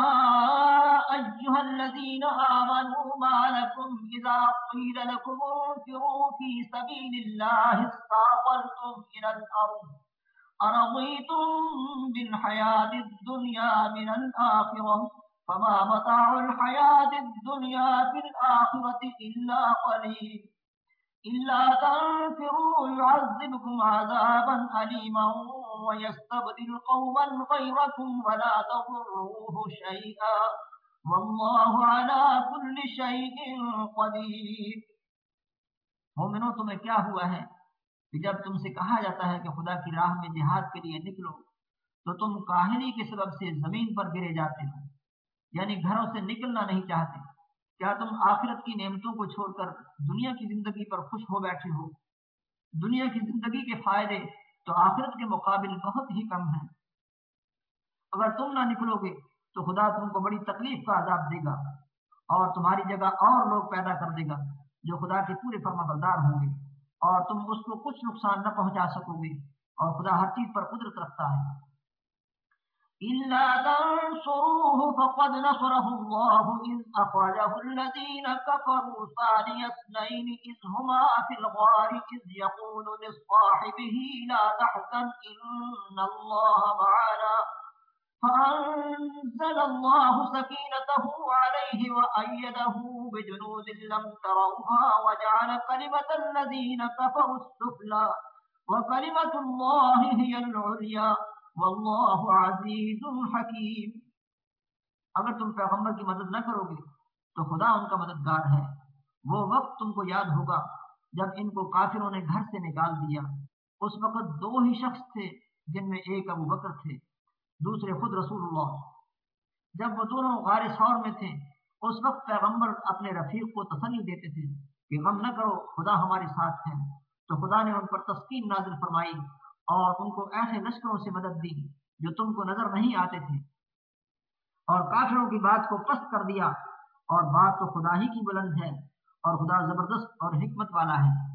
أيها الذين آمنوا ما لكم إذا قيل لكم انفروا في سبيل الله استعقلتم إلى الأرض أرضيتم بالحياة الدنيا من الآخرة فما متاع الحياة الدنيا في الآخرة إلا قليل إلا تنفروا يعذبكم عذابا أليما ويستبدل قوما غيركم ولا تضروه شيئا والله على كل شيء قدير۔ مومنوں، تمہیں کیا ہوا ہے کہ جب تم سے کہا جاتا ہے کہ خدا کی راہ میں جہاد کے لیے نکلو، تو تم کاہلی کے سبب سے زمین پر گرے جاتے ہو یعنی گھروں سے نکلنا نہیں چاہتے۔ کیا تم آخرت کی نعمتوں کو چھوڑ کر دنیا کی زندگی پر خوش ہو بیٹھے ہو؟ دنیا کی زندگی کے فائدے تو آخرت کے مقابل بہت ہی کم ہیں۔ اگر تم نہ نکلو گے تو خدا تم کو بڑی تکلیف کا عذاب دے گا اور تمہاری جگہ اور لوگ پیدا کر دے گا جو خدا کے پورے فرما بردار ہوں گے اور تم اس کو کچھ نقصان نہ پہنچا سکو گے اور خدا ہر چیز پر قدرت رکھتا ہے۔ إلا تنصروه فقد نصره الله إذ أخرجه الذين كفروا ثاني اثنين إذ هما في الغار إذ يقول لصاحبه لا تحزن إن الله معنا فأنزل الله سكينته عليه وأيده بجنود لم تروها وجعل كلمة الذين كفروا السفلى وكلمة الله هي العليا واللہ عزیز حکیم۔ اگر تم پیغمبر کی مدد نہ کرو گے تو خدا ان کا مددگار ہے۔ وہ وقت تم کو یاد ہوگا جب ان کو کافروں نے گھر سے نکال دیا۔ اس وقت دو ہی شخص تھے جن میں ایک ابو بکر تھے، دوسرے خود رسول اللہ۔ جب وہ دونوں غار سور میں تھے، اس وقت پیغمبر اپنے رفیق کو تسلی دیتے تھے کہ غم نہ کرو، خدا ہمارے ساتھ ہے۔ تو خدا نے ان پر تسکین نازل فرمائی۔ اور ان کو ایسے لشکروں سے مدد دی جو تم کو نظر نہیں آتے تھے۔ اور کافروں کی بات کو پست کر دیا۔ اور بات تو خدا ہی کی بلند ہے اور خدا زبردست اور حکمت والا ہے۔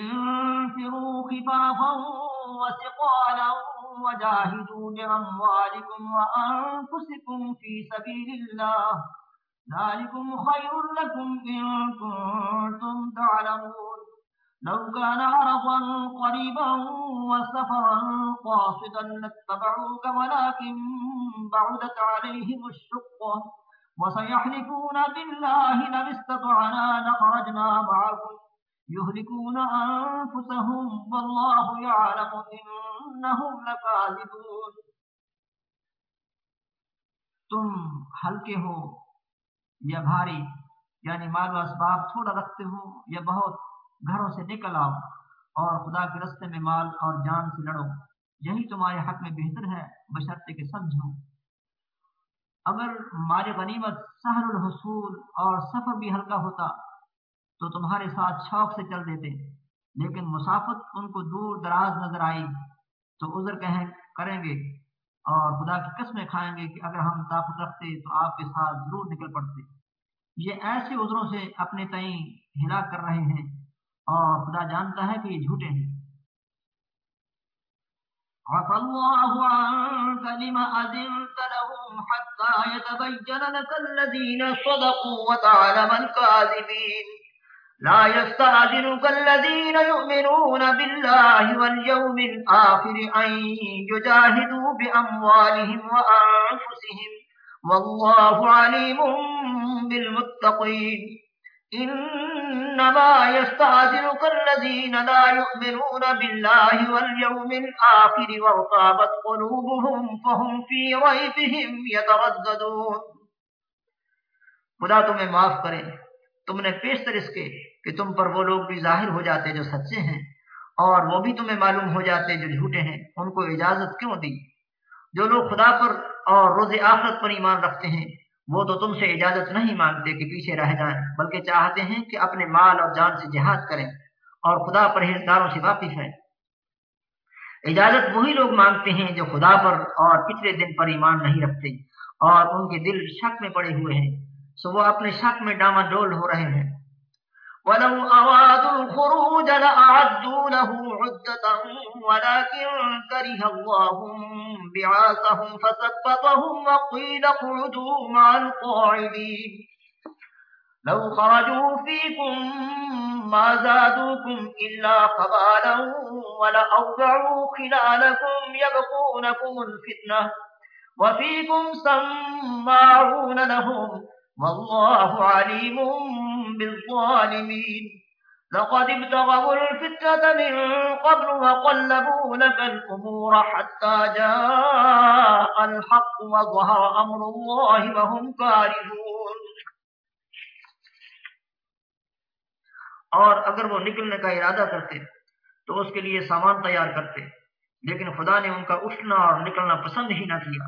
انفروا خفافا وثقالا بأموالكم وأنفسكم في سبيل الله ذلكم خير لكم إن كنتم تعلمون۔ لو كان عرضا قريبا وسفرا قاصدا لاتبعوك، ولكن بعدت عليهم الشقة وسيحلفون بالله لم استطعنا، لخرجنا معكم يهلكون أنفسهم والله يعلم إنهم لكاذبون تم ہلکے ہو، یا بھاری یعنی مال و اسباب تھوڑا رکھتے ہو، یا بہت گھروں سے نکل آؤ اور خدا کے رستے میں مال اور جان سے لڑو۔ یہی تمہارے حق میں بہتر ہے، بشرطے کے سمجھو اگر مال غنیمت سہر الحصول اور سفر بھی ہلکا ہوتا، تو تمہارے ساتھ شوق سے چل دیتے۔ لیکن مسافت ان کو دور دراز نظر آئی، تو عذر کہیں، کریں گے اور خدا کی قسمیں کھائیں گے کہ اگر ہم طاقت رکھتے تو آپ کے ساتھ ضرور نکل پڑتے۔ یہ ایسے عذروں سے اپنے تئیں ہلاک کر رہے ہیں اور خدا جانتا ہے کہ یہ جھوٹے ہیں۔ عفى الله عنك لما أذنت لهم حتى يتبين لك الذين صدقوا وتعلم الكاذبين۔ لا يستعجلك الذين يؤمنون بالله واليوم الآخر أن يجاهدوا بأموالهم وأنفسهم۔ والله عليم بالمتقين۔ انما يستعذرك الذين لا يؤمنون بالله واليوم الاخر وارتابت قلوبهم فهم في ريبهم يترددون. خدا تمہیں معاف کرے، تم نے پیشتر اس کے کہ تم پر وہ لوگ بھی ظاہر ہو جاتے جو سچے ہیں، اور وہ بھی تمہیں معلوم ہو جاتے جو جھوٹے ہیں، ان کو اجازت کیوں دی؟ جو لوگ خدا پر اور روز آخرت پر ایمان رکھتے ہیں وہ تو تم سے اجازت نہیں مانگتے کہ پیچھے رہ جائیں، بلکہ چاہتے ہیں کہ اپنے مال اور جان سے جہاد کریں اور خدا پرہیزگاروں سے واقف ہیں۔ اجازت وہی لوگ مانگتے ہیں جو خدا پر اور پچھلے دن پر ایمان نہیں رکھتے اور ان کے دل شک میں پڑے ہوئے ہیں۔ سو وہ اپنے شک میں ڈاما ڈول ہو رہے ہیں۔ ولو أرادوا الخروج لأعدوا له عدة، ولكن كره الله بعاثهم فثبتهم وقيل قعدوا مع القاعدين. لو خرجوا فيكم ما زادوكم إلا خبالا ولأوضعوا خلالكم يبقونكم الفتنة. وفيكم سماعون لهم والله عليم بالظالمين. لقد ابتغوا الفتنة من قبل وقلبوا لك الأمور حتى جاء الحق وظهر أمر الله وهم كارهون. اور اگر وہ نکلنے کا ارادہ کرتے تو اس کے لیے سامان تیار کرتے، لیکن خدا نے ان کا اٹھنا اور نکلنا پسند ہی نہ کیا،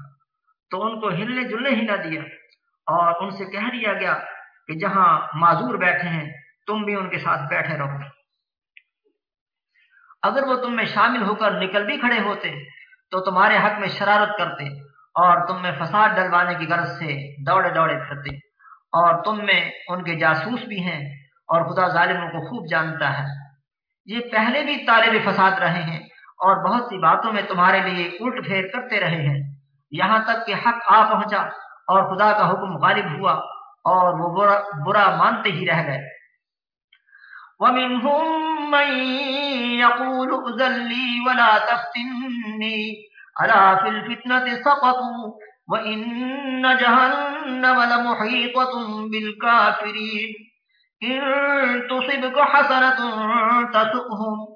تو ان کو ہلنے جلنے ہی نہ دیا۔ اور ان سے کہہ دیا گیا کہ جہاں معذور بیٹھے ہیں، تم بھی ان کے ساتھ بیٹھے رہو۔ اگر وہ تم میں شامل ہو کر نکل بھی کھڑے ہوتے، تو تمہارے حق میں شرارت کرتے اور تم میں فساد ڈلوانے کی غرض سے دوڑے دوڑے پھرتے۔ اور تم میں ان کے جاسوس بھی ہیں اور خدا ظالموں کو خوب جانتا ہے۔ یہ پہلے بھی طالب فساد رہے ہیں اور بہت سی باتوں میں تمہارے لیے الٹ پھیر کرتے رہے ہیں۔ یہاں تک کہ حق آ پہنچا۔ اور خدا کا حکم غالب ہوا اور وہ برا, برا مانتے ہی رہ گئے۔ ومنهم من يقول اذن لي ولا تفتني ألا في الفتنة سقطوا وإن جهنم لمحيطة بالكافرين۔ إن تصبك حسنة تسؤهم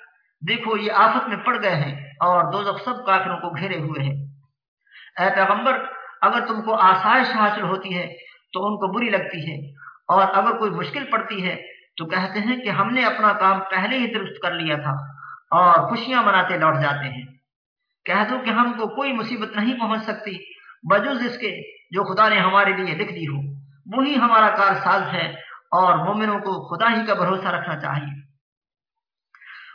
دیکھو یہ آفت میں پڑ گئے ہیں اور دو سب کافروں کو گھیرے ہوئے ہیں۔ اے پیغمبر، اگر تم کو آسائش حاصل ہوتی ہے تو ان کو بری لگتی ہے، اور اگر کوئی مشکل پڑتی ہے تو کہتے ہیں کہ ہم نے اپنا کام پہلے ہی درست کر لیا تھا اور خوشیاں مناتے لوٹ جاتے ہیں۔ کہہ دو کہ ہم کو کوئی مصیبت نہیں پہنچ سکتی بجز اس کے جو خدا نے ہمارے لیے لکھ دی ہو۔ وہی ہمارا کار ساز ہے اور مومنوں کو خدا ہی کا بھروسہ رکھنا چاہیے۔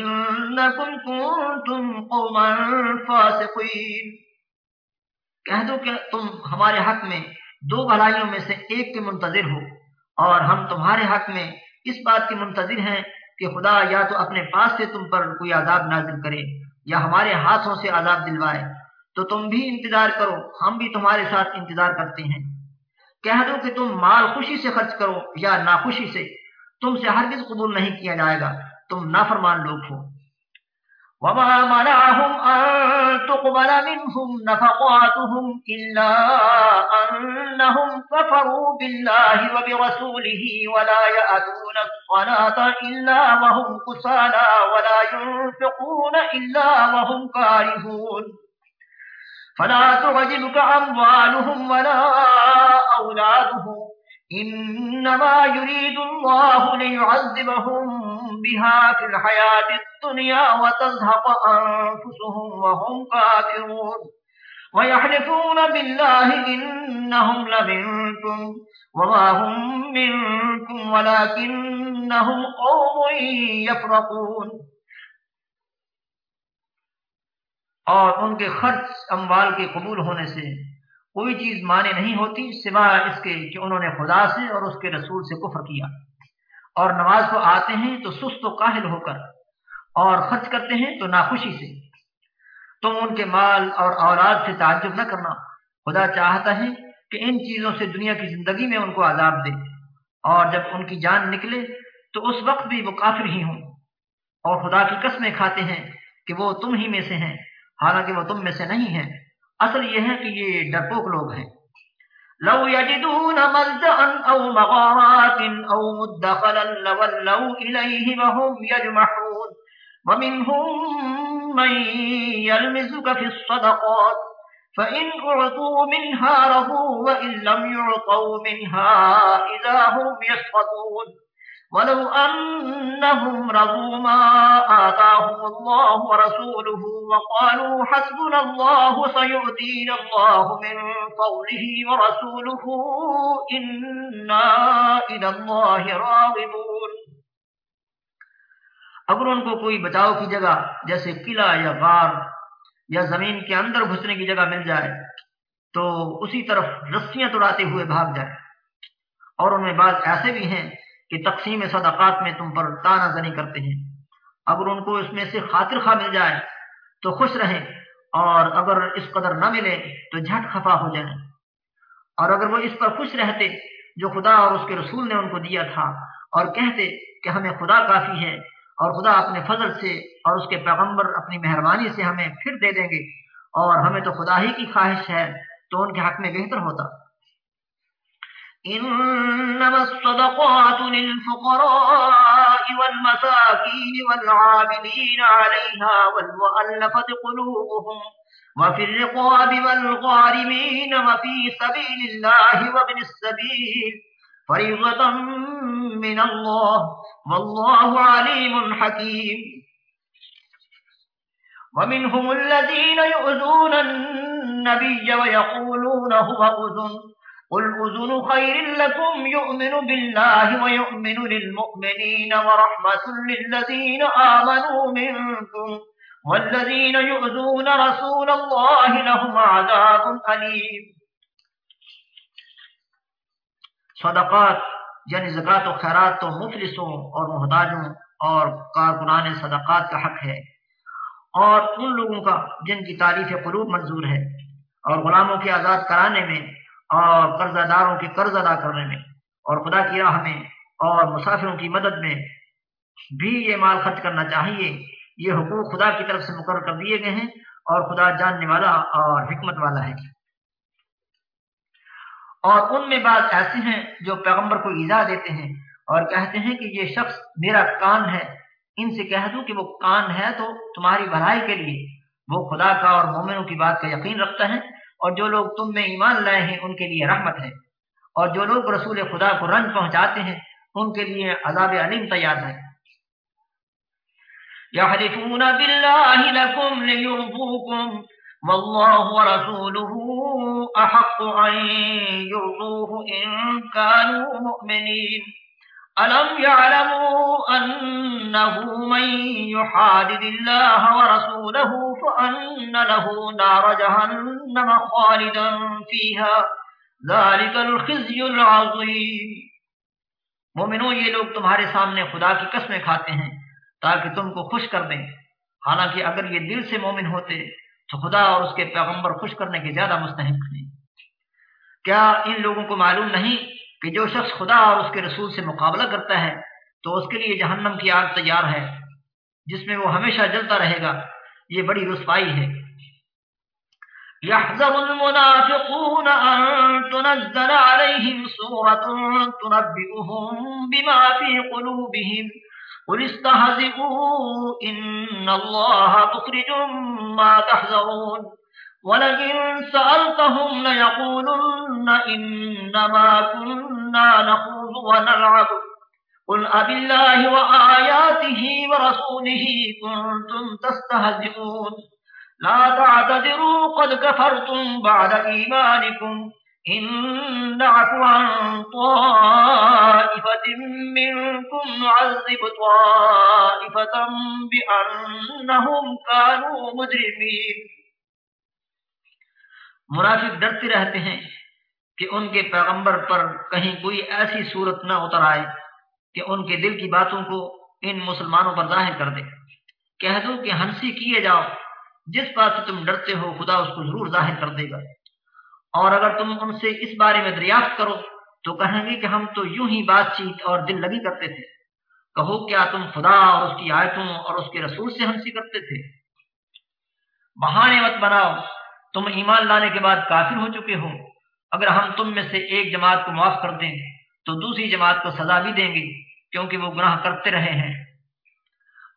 إنكم كنتم قوما فاسقين۔ کہہ دو کہ تم ہمارے حق میں دو بھلائیوں میں سے ایک کے منتظر ہو اور ہم تمہارے حق میں اس بات کی منتظر ہیں کہ خدا یا تو اپنے پاس سے تم پر کوئی عذاب نازل کرے یا ہمارے ہاتھوں سے عذاب دلوائے۔ تو تم بھی انتظار کرو، ہم بھی تمہارے ساتھ انتظار کرتے ہیں۔ کہہ دو کہ تم مال خوشی سے خرچ کرو یا ناخوشی سے، تم سے ہرگز قبول نہیں کیا جائے گا۔ تم نافرمان لوگ ہو۔ وما منعهم أن تقبل منهم نفقاتهم إلا أنهم كفروا بالله وبرسوله ولا يأتون الصلاة إلا وهم كسالا ولا ينفقون إلا وهم كارهون۔ فلا تعجبك أموالهم ولا أولادهم إنما يريد الله ليعذبهم بها في الحياة الدنيا وتزهق أنفسهم وهم كافرون. ويحلفون بالله إنهم لمنكم وما هم منكم ولكنهم قوم يفرقون. اور ان کے خرچ اموال کے قبول ہونے سے کوئی چیز مانے نہیں ہوتی سوائے اس کے کہ انہوں نے خدا سے اور اس کے رسول سے کفر کیا۔ اور نماز کو آتے ہیں تو سست و کاہل ہو کر اور خرچ کرتے ہیں تو ناخوشی سے۔ تم ان کے مال اور اولاد سے تعجب نہ کرنا۔ خدا چاہتا ہے کہ ان چیزوں سے دنیا کی زندگی میں ان کو عذاب دے۔ اور جب ان کی جان نکلے تو اس وقت بھی وہ کافر ہی ہوں۔ اور خدا کی قسمیں کھاتے ہیں کہ وہ تم ہی میں سے ہیں۔ حالانکہ وہ تم میں سے نہیں ہیں۔ اصل یہ ہے کہ یہ ڈرپوک لوگ ہیں۔ لو يجدون ملجأ أو مغارات أو مدخلا لولوا إليه وهم يجمحون ومنهم من يلمزك في الصدقات فإن أعطوا منها رضوا وإن لم يعطوا منها إذا هم يسخطون ولو أنهم رضوا ما آتاهم الله ورسوله وقالوا حسبنا الله سيؤتينا الله من فضله ورسوله إنا إلى الله راغبون۔ اگر ان کو کوئی بچاؤ کی جگہ جیسے قلعہ یا غار یا زمین کے اندر گھسنے کی جگہ مل جائے تو اسی طرف رسیاں توڑاتے ہوئے بھاگ جائے اور ان میں بعض ایسے بھی ہیں کہ تقسیم صدقات میں تم پر تانا زنی کرتے ہیں۔ اگر ان کو اس میں سے خاطر خواہ مل جائے تو خوش رہیں، اور اگر اس قدر نہ ملے تو جھٹ خفا ہو جائیں۔ اور اگر وہ اس پر خوش رہتے، جو خدا اور اس کے رسول نے ان کو دیا تھا، اور کہتے کہ ہمیں خدا کافی ہے، اور خدا اپنے فضل سے اور اس کے پیغمبر اپنی مہربانی سے ہمیں پھر دے دیں گے، اور ہمیں تو خدا ہی کی خواہش ہے، تو ان کے حق میں بہتر ہوتا۔ إنما الصدقات للفقراء والمساكين والعاملين عليها والمؤلفة قلوبهم وفي الرقاب والغارمين وفي سبيل الله وابن السبيل فريضة من الله والله عليم حكيم ومنهم الذين يؤذون النبي ويقولون هو أذن قل أذن خير لكم يؤمن بالله ويؤمن للمؤمنين ورحمة للذين آمنوا منكم والذين يؤذون رسول الله لهم عذاب أليم. صدقات یعنی زکوٰۃ و خیرات تو مفلسوں اور محتاجوں اور کارکنان صدقات کا حق ہے اور ان لوگوں کا جن کی تعریف قلوب منظور ہے اور غلاموں کے آزاد کرانے میں اور قرضہ داروں کے قرض ادا کرنے میں اور خدا کی راہ میں اور مسافروں کی مدد میں بھی یہ مال خرچ کرنا چاہیے۔ یہ حقوق خدا کی طرف سے مقرر کر دیے گئے ہیں اور خدا جاننے والا اور حکمت والا ہے۔ اور ان میں بعض ایسے ہیں جو پیغمبر کو ایزا دیتے ہیں اور کہتے ہیں کہ یہ شخص میرا کان ہے۔ ان سے کہہ دوں کہ وہ کان ہے تو تمہاری بھلائی کے لیے وہ خدا کا اور مومنوں کی بات کا یقین رکھتا ہے۔ اور جو لوگ تم میں ایمان لائے ہیں، ان کے لیے رحمت ہے۔ اور جو لوگ رسول خدا کو رنج پہنچاتے ہیں، ان کے لیے عذاب علیم تیار ہے۔ يحلفون بالله لكم ليرضوكم والله ورسوله أحق أن يرضوه إن كانوا مؤمنين ألم يعلموا أنه من يحادد الله ورسوله فأن له نار جهنم خالدا فيها ذلك الخزي العظيم۔ مومنو یہ لوگ تمہارے سامنے خدا کی قسمیں کھاتے ہیں تاکہ تم کو خوش کر دیں۔ حالانکہ اگر یہ دل سے مومن ہوتے تو خدا اور اس کے پیغمبر خوش کرنے کے زیادہ مستحق ہیں کیا ان لوگوں کو معلوم نہیں کہ جو شخص خدا اور اس کے رسول سے مقابلہ کرتا ہے تو اس کے لیے جہنم کی آگ تیار ہے، جس میں وہ ہمیشہ جلتا رہے گا۔ یہ بڑی رسوائی ہے۔ يحذر المنافقون أن تنزل عليهم سورة تنبئهم بما في قلوبهم، قل استهزئوا، إن الله مخرج ما تحذرون، ولئن سألتهم ليقولن إنما كنا نخوض ونلعب. قل أب الله وآياته ورسوله كنتم تستهزئون. لا تعتذروا قد كفرتم بعد إيمانكم. إن نعفو عن طائفة منكم نعذب طائفة بأنهم كانوا مجرمين. منافق ڈرتے رہتے ہیں کہ ان کے پیغمبر پر کہیں کوئی ایسی صورت نہ اتر آئے کہ ان کے دل کی باتوں کو ان مسلمانوں پر ظاہر کر دے۔ کہہ دو کہ ہنسی کیے جاؤ۔ جس بات سے تم ڈرتے ہو، خدا اس کو ضرور ظاہر کر دے گا۔ اور اگر تم ان سے اس بارے میں دریافت کرو، تو کہیں گے کہ ہم تو یوں ہی بات چیت اور دل لگی کرتے تھے۔ کہو، کیا تم خدا اور اس کی آیتوں اور اس کے رسول سے ہنسی کرتے تھے؟ بہانے مت بناؤ۔ تم ایمان لانے کے بعد کافر ہو چکے ہو۔ اگر ہم تم میں سے ایک جماعت کو معاف کر دیں تو دوسری جماعت کو سزا بھی دیں گے کیونکہ وہ گناہ کرتے رہے ہیں۔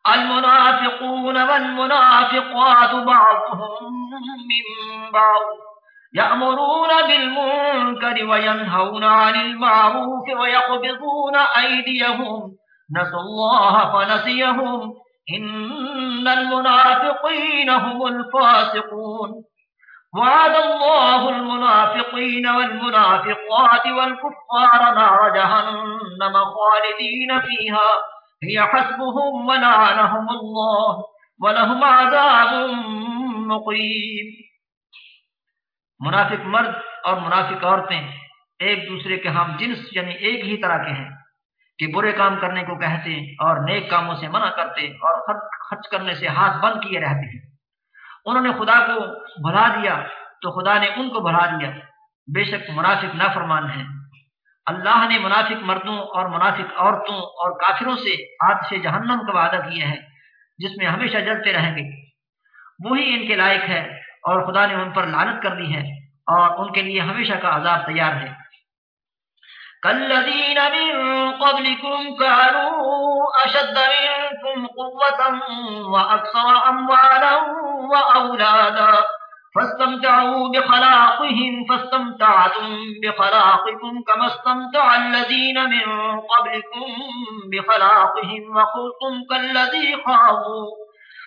المنافقون والمنافقات بعضهم من بعض يأمرون بالمنكر وينهون عن المعروف ويقبضون أيديهم نسوا الله فنسيهم إن المنافقين هم الفاسقون۔ وعد الله المنافقين والمنافقات والكفار نار جهنم خالدين فيها هي حسبهم ولعنهم الله ولهم عذاب مقيم منافق مرد اور منافق عورتیں ایک دوسرے کے ہم جنس یعنی ایک ہی طرح کے ہیں کہ برے کام کرنے کو کہتے اور نیک کاموں سے منع کرتے اور خرچ کرنے سے ہاتھ بند کیے رہتے ہیں۔ انہوں نے خدا کو بھلا دیا تو خدا نے ان کو بڑھا دیا۔ بے شک منافق نافرمان ہیں۔ اللہ نے منافق مردوں اور منافق عورتوں اور کافروں سے آتش جہنم کا وعدہ کیا ہے، جس میں ہمیشہ جلتے رہیں گے۔ وہی ان کے لائق ہے اور خدا نے ان پر لعنت کر دی ہے اور ان کے لیے ہمیشہ کا عذاب تیار ہے۔ كالذين من قبلكم كانوا أشد منكم قوة وأكثر أموالا وأولادا فاستمتعوا بخلاقهم، فاستمتعتم بخلاقكم كما استمتع الذين من قبلكم بخلاقهم. وخلتم كالذي خاضوا،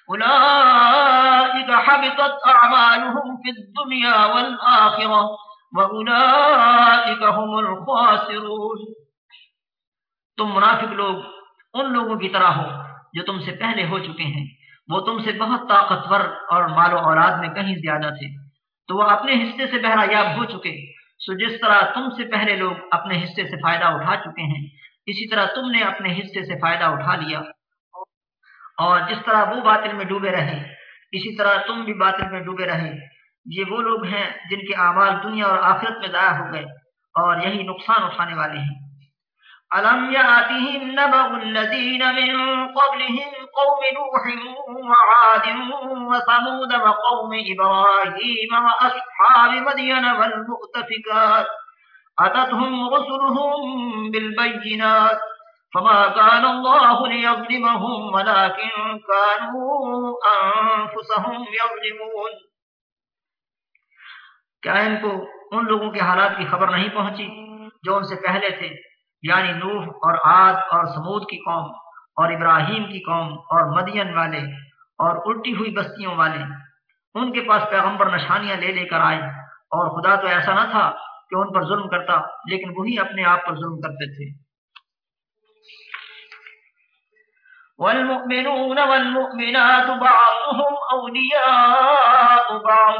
أولئك حبطت أعمالهم في الدنيا والآخرة. هم الخاسرون۔ تم منافق لوگ، ان لوگوں کی طرح ہو جو تم سے پہلے ہو چکے ہیں۔ وہ تم سے بہت طاقتور اور مال و اولاد میں کہیں زیادہ تھے۔ تو وہ اپنے حصے سے بہرا یاب ہو چکے۔ سو جس طرح تم سے پہلے لوگ اپنے حصے سے فائدہ اٹھا چکے ہیں، اسی طرح تم نے اپنے حصے سے فائدہ اٹھا لیا۔ اور جس طرح وہ باطل میں ڈوبے رہے، اسی طرح تم بھی باطل میں ڈوبے رہے۔ یہ وہ لوگ ہیں جن کے اعمال دنیا اور آخرت میں ضائع ہو گئے اور یہی نقصان اٹھانے والے ہیں۔ ألم يأتهم نبأ الذين من قبلهم قوم نوح وعاد وثمود وقوم إبراهيم وأصحاب مدين والمؤتفكات أتتهم رسلهم بالبينات فما كان الله ليظلمهم ولكن كانوا أنفسهم يظلمون کیا ان کو ان لوگوں کے حالات کی خبر نہیں پہنچی جو ان سے پہلے تھے یعنی نوح اور عاد اور سمود کی قوم اور ابراہیم کی قوم اور مدین والے اور الٹی ہوئی بستیوں والے۔ ان کے پاس پیغمبر نشانیاں لے لے کر آئے۔ اور خدا تو ایسا نہ تھا کہ ان پر ظلم کرتا، لیکن وہی اپنے آپ پر ظلم کرتے تھے۔ والمؤمنون والمؤمنات بعضهم أولياء بعض۔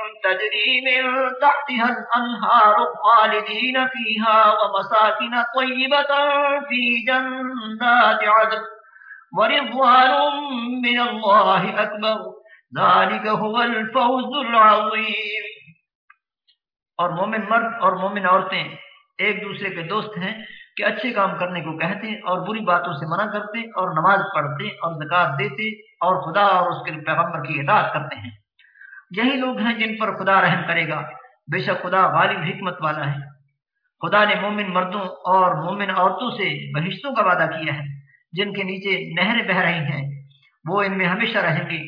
تجري من تحتها الأنهار خالدين فيها ومساكن طيبة في جنات عدن ورضوان من الله أكبر. ذلك هو الفوز العظيم. اور مومن مرد اور مومن عورتیں ایک دوسرے کے دوست ہیں کہ اچھے کام کرنے کو کہتے اور بری باتوں سے منع کرتے اور نماز پڑھتے اور زکات دیتے اور خدا اور اس کے پیغمبر کی اطاعت کرتے ہیں۔ یہی لوگ ہیں جن پر خدا رحم کرے گا۔ بے شک خدا غالب حکمت والا ہے۔ خدا نے مومن مردوں اور مومن عورتوں سے بہشتوں کا وعدہ کیا ہے، جن کے نیچے نہریں بہ رہی ہیں۔ وہ ان میں ہمیشہ رہیں گے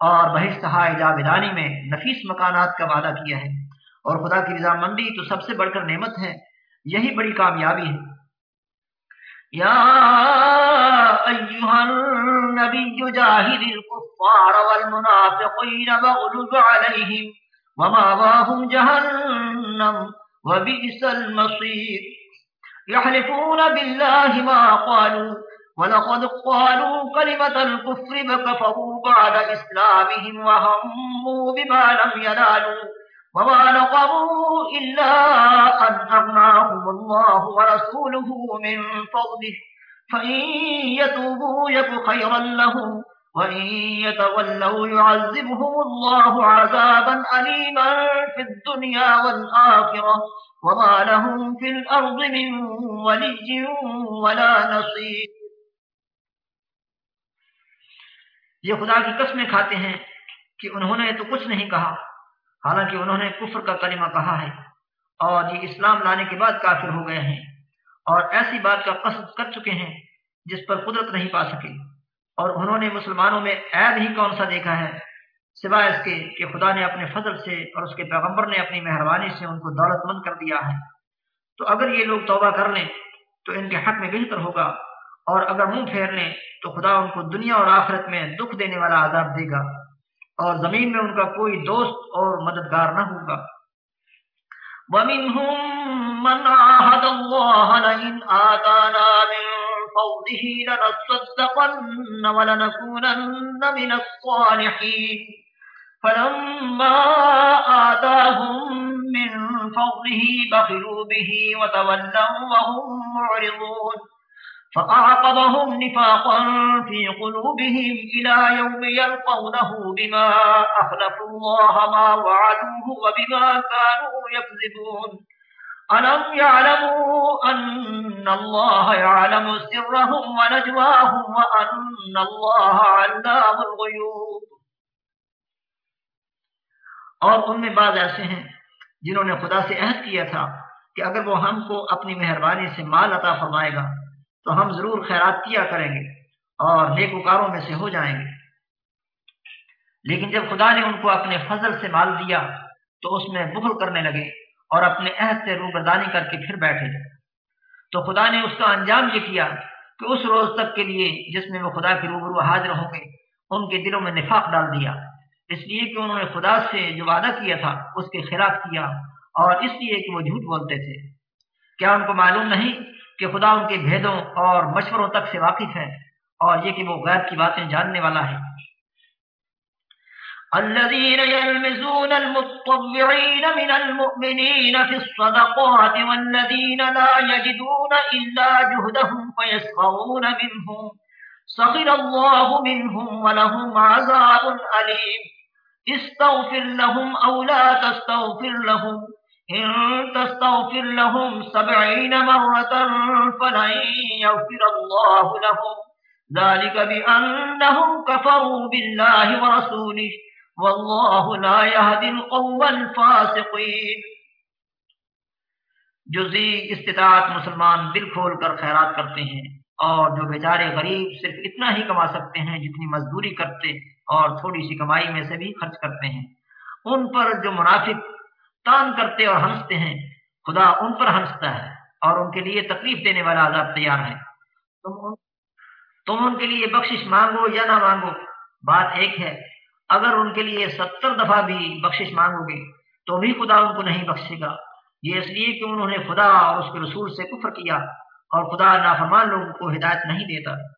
اور بہشت جاویدانی میں نفیس مکانات کا وعدہ کیا ہے۔ اور خدا کی رضامندی تو سب سے بڑھ کر نعمت ہے، یہی بڑی کامیابی ہے۔ يا أيها النبي جاهد الكفار والمنافقين واغلظ عليهم وماواهم جهنم وبئس المصير. يحلفون بالله ما قالوا ولقد قالوا كلمة الكفر بكفروا بعد إسلامهم وهموا بما لم ينالوا. وما نقموا إلا أن أغناهم الله ورسوله من فضله. فإن يتوبوا يك خيرا لهم، وإن يتولوا يعذبهم الله عذابا أليما في الدنيا والآخرة. وما لهم في الأرض من ولي ولا نصير. یہ خدا کی قسمیں کھاتے ہیں کہ انہوں نے تو کچھ نہیں کہا۔ حالانکہ انہوں نے کفر کا کلمہ کہا ہے اور یہ اسلام لانے کے بعد کافر ہو گئے ہیں اور ایسی بات کا قصد کر چکے ہیں جس پر قدرت نہیں پا سکے۔ اور انہوں نے مسلمانوں میں عیب ہی کون سا دیکھا ہے؟ سوائے اس کے کہ خدا نے اپنے فضل سے اور اس کے پیغمبر نے اپنی مہربانی سے ان کو دولت مند کر دیا ہے۔ تو اگر یہ لوگ توبہ کر لیں، تو ان کے حق میں بہتر ہوگا۔ اور اگر منہ پھیر لیں، تو خدا ان کو دنیا اور آخرت میں دکھ دینے والا عذاب دے گا۔ اور زمین میں ان کا کوئی دوست اور مددگار نہ ہوگا۔ ومنهم من عاهد الله لئن آتانا من فوضه لنصدقن ولنكونن من الصالحين۔ فلما آتاهم من فوضه بخلوا به وتولوا وهم معرضون۔ فأعقبهم نفاقا في قلوبهم إلى يوم يلقونه بما أخلفوا الله ما وعدوه وبما كانوا يكذبون. ألم يعلموا أن الله يعلم سرهم ونجواهم وأن الله علام الغيوب؟ اور ان میں بعض ایسے ہیں جنہوں نے خدا سے عہد کیا تھا کہ اگر وہ ہم کو اپنی مہربانی سے مال عطا فرمائے گا تو ہم ضرور خیرات کیا کریں گے اور نیکوکاروں میں سے ہو جائیں گے۔ لیکن جب خدا نے ان کو اپنے فضل سے مال دیا تو اس میں بخل کرنے لگے اور اپنے عہد سے روبردانی کر کے پھر بیٹھے۔ تو خدا نے اس کا انجام یہ کیا کہ اس روز تک کے لیے جس میں وہ خدا کے روبرو حاضر ہوں گے ان کے دلوں میں نفاق ڈال دیا۔ اس لیے کہ انہوں نے خدا سے جو وعدہ کیا تھا اس کے خلاف کیا اور اس لیے کہ وہ جھوٹ بولتے تھے۔ کیا ان کو معلوم نہیں کہ خدا ان کے بھیدوں اور مشوروں تک سے واقف ہے اور یہ کہ وہ غیر کی باتیں جاننے والا ہے۔ الذين يلمزون المتطوعين من المؤمنين في الصدقات والذين لا يجدون إلا جهدهم فيسخرون منهم سخر الله منهم ولهم عذاب أليم. استغفر لهم أو لا تستغفر لهم إن تستغفر لهم سبعين مرة فلن يغفر الله لهم. ذلك بأنهم كفروا بالله ورسوله. والله لا يهدي القوم الفاسقين. جو زی استطاعت مسلمان دل کھول کر خیرات کرتے ہیں اور جو بیچارے غریب صرف اتنا ہی کما سکتے ہیں جتنی مزدوری کرتے اور تھوڑی سی کمائی میں سے بھی خرچ کرتے ہیں. ان پر جو منافق تان کرتے اور ہنستے ہیں۔ خدا ان پر ہنستا ہے اور ان کے لیے تکلیف دینے والا عذاب تیار ہے۔ تم ان تم ان کے لیے بخشش مانگو یا نہ مانگو؟ بات ایک ہے۔ اگر ان کے لیے ستر دفعہ بھی بخشش مانگو گے، تو بھی خدا ان کو نہیں بخشے گا۔ یہ اس لیے کہ انہوں نے خدا اور اس کے رسول سے کفر کیا اور خدا نافرمان لوگوں کو ہدایت نہیں دیتا۔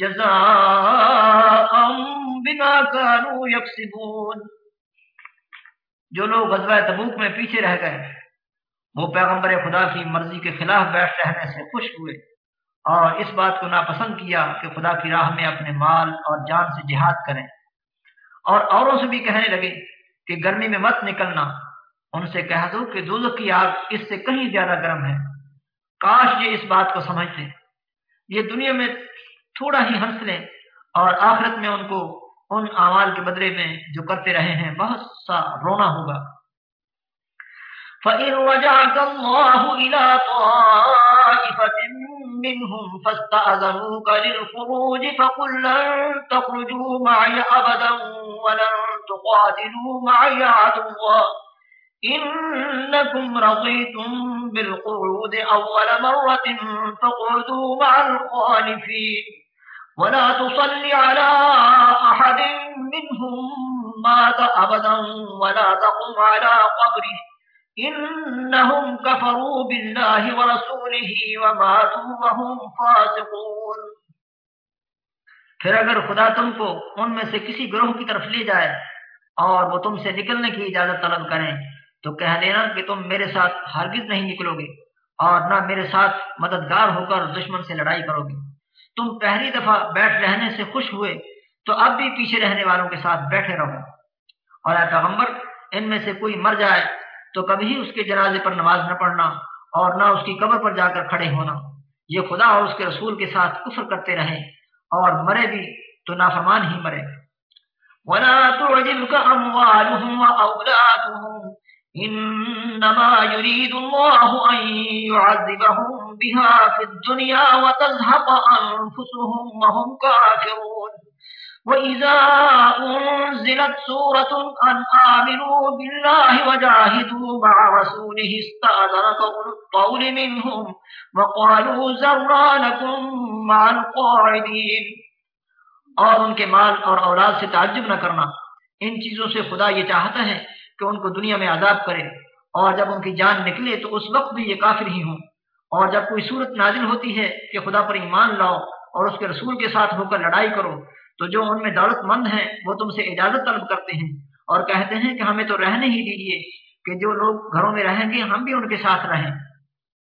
جزاء بما كانوا يكسبون۔ جو لوگ غزوہ تبوک میں پیچھے رہ گئے، وہ پیغمبر خدا کی مرضی کے خلاف بیٹھ رہنے سے خوش ہوئے اور اس بات کو ناپسند کیا کہ خدا کی راہ میں اپنے مال اور جان سے جہاد کریں۔ اور اوروں سے بھی کہنے لگے کہ گرمی میں مت نکلنا، ان سے کہہ دو کہ دوزخ کی آگ اس سے کہیں زیادہ گرم ہے۔ کاش یہ اس بات کو سمجھتے۔ یہ دنیا میں تھوڑا ہی ہنس لیں اور آخرت میں ان کو ان اعمال کے بدلے میں جو کرتے رہے ہیں، بہت سا رونا ہوگا۔ فَإِن رَجَعَكَ اللَّهُ إِلَىٰ طَائِفَةٍ مِّنْهُمْ فَاسْتَأْذَنُوكَ لِلْخُرُوجِ فَقُل لَّن تَخْرُجُوا مَعِيَ أَبَدًا وَلَن تُقَاتِلُوا مَعِيَ عَدُوًّا إنكم رضيتم بالقعود أول مرة فقعدوا مع الخالفين ولا تصلي على أحد منهم مات أبدا ولا تقم على قبره. إنهم كفروا بالله ورسوله وماتوا وهم فاسقون. پھر اگر خدا تم کو ان میں سے کسی گروہ کی طرف لے جائے اور وہ تم سے نکلنے کی اجازت طلب کریں، تو کہہ دینا کہ تم میرے ساتھ ہرگز نہیں نکلو گے اور نہ میرے ساتھ مددگار ہو کر دشمن سے لڑائی کرو گے۔ تم پہلی دفعہ بیٹھ رہنے سے خوش ہوئے تو اب بھی پیچھے رہنے والوں کے ساتھ بیٹھے رہو۔ اور اے پیغمبر، ان میں سے کوئی مر جائے تو کبھی اس کے جنازے پر نماز نہ پڑھنا اور نہ اس کی قبر پر جا کر کھڑے ہونا۔ یہ خدا اور اس کے رسول کے ساتھ کفر کرتے رہے اور مرے بھی تو نافرمان ہی مرے۔ ولا تعجبك أموالهم وأولادهم إنما يريد الله أن يعذبهم بها في الدنيا وتزهق أنفسهم وهم كافرون. وإذا أنزلت سورة أن آمنوا بالله وجاهدوا مع رسوله استأذنك الطول منهم وقالوا زرانكم مع القاعدين. اور ان کے مال اور اولاد سے تعجب نہ کرنا، ان چیزوں سے خدا یہ چاہتا ہے کہ ان کو دنیا میں عذاب کرے اور جب ان کی جان نکلے تو اس وقت بھی یہ کافر ہی ہوں۔ اور جب کوئی صورت نازل ہوتی ہے کہ خدا پر ایمان لاؤ اور اس کے رسول کے ساتھ ہو کر لڑائی کرو، تو جو ان میں دولت مند ہیں وہ تم سے اجازت طلب کرتے ہیں اور کہتے ہیں کہ ہمیں تو رہنے ہی دیجیے کہ جو لوگ گھروں میں رہیں گے ہم بھی ان کے ساتھ رہیں۔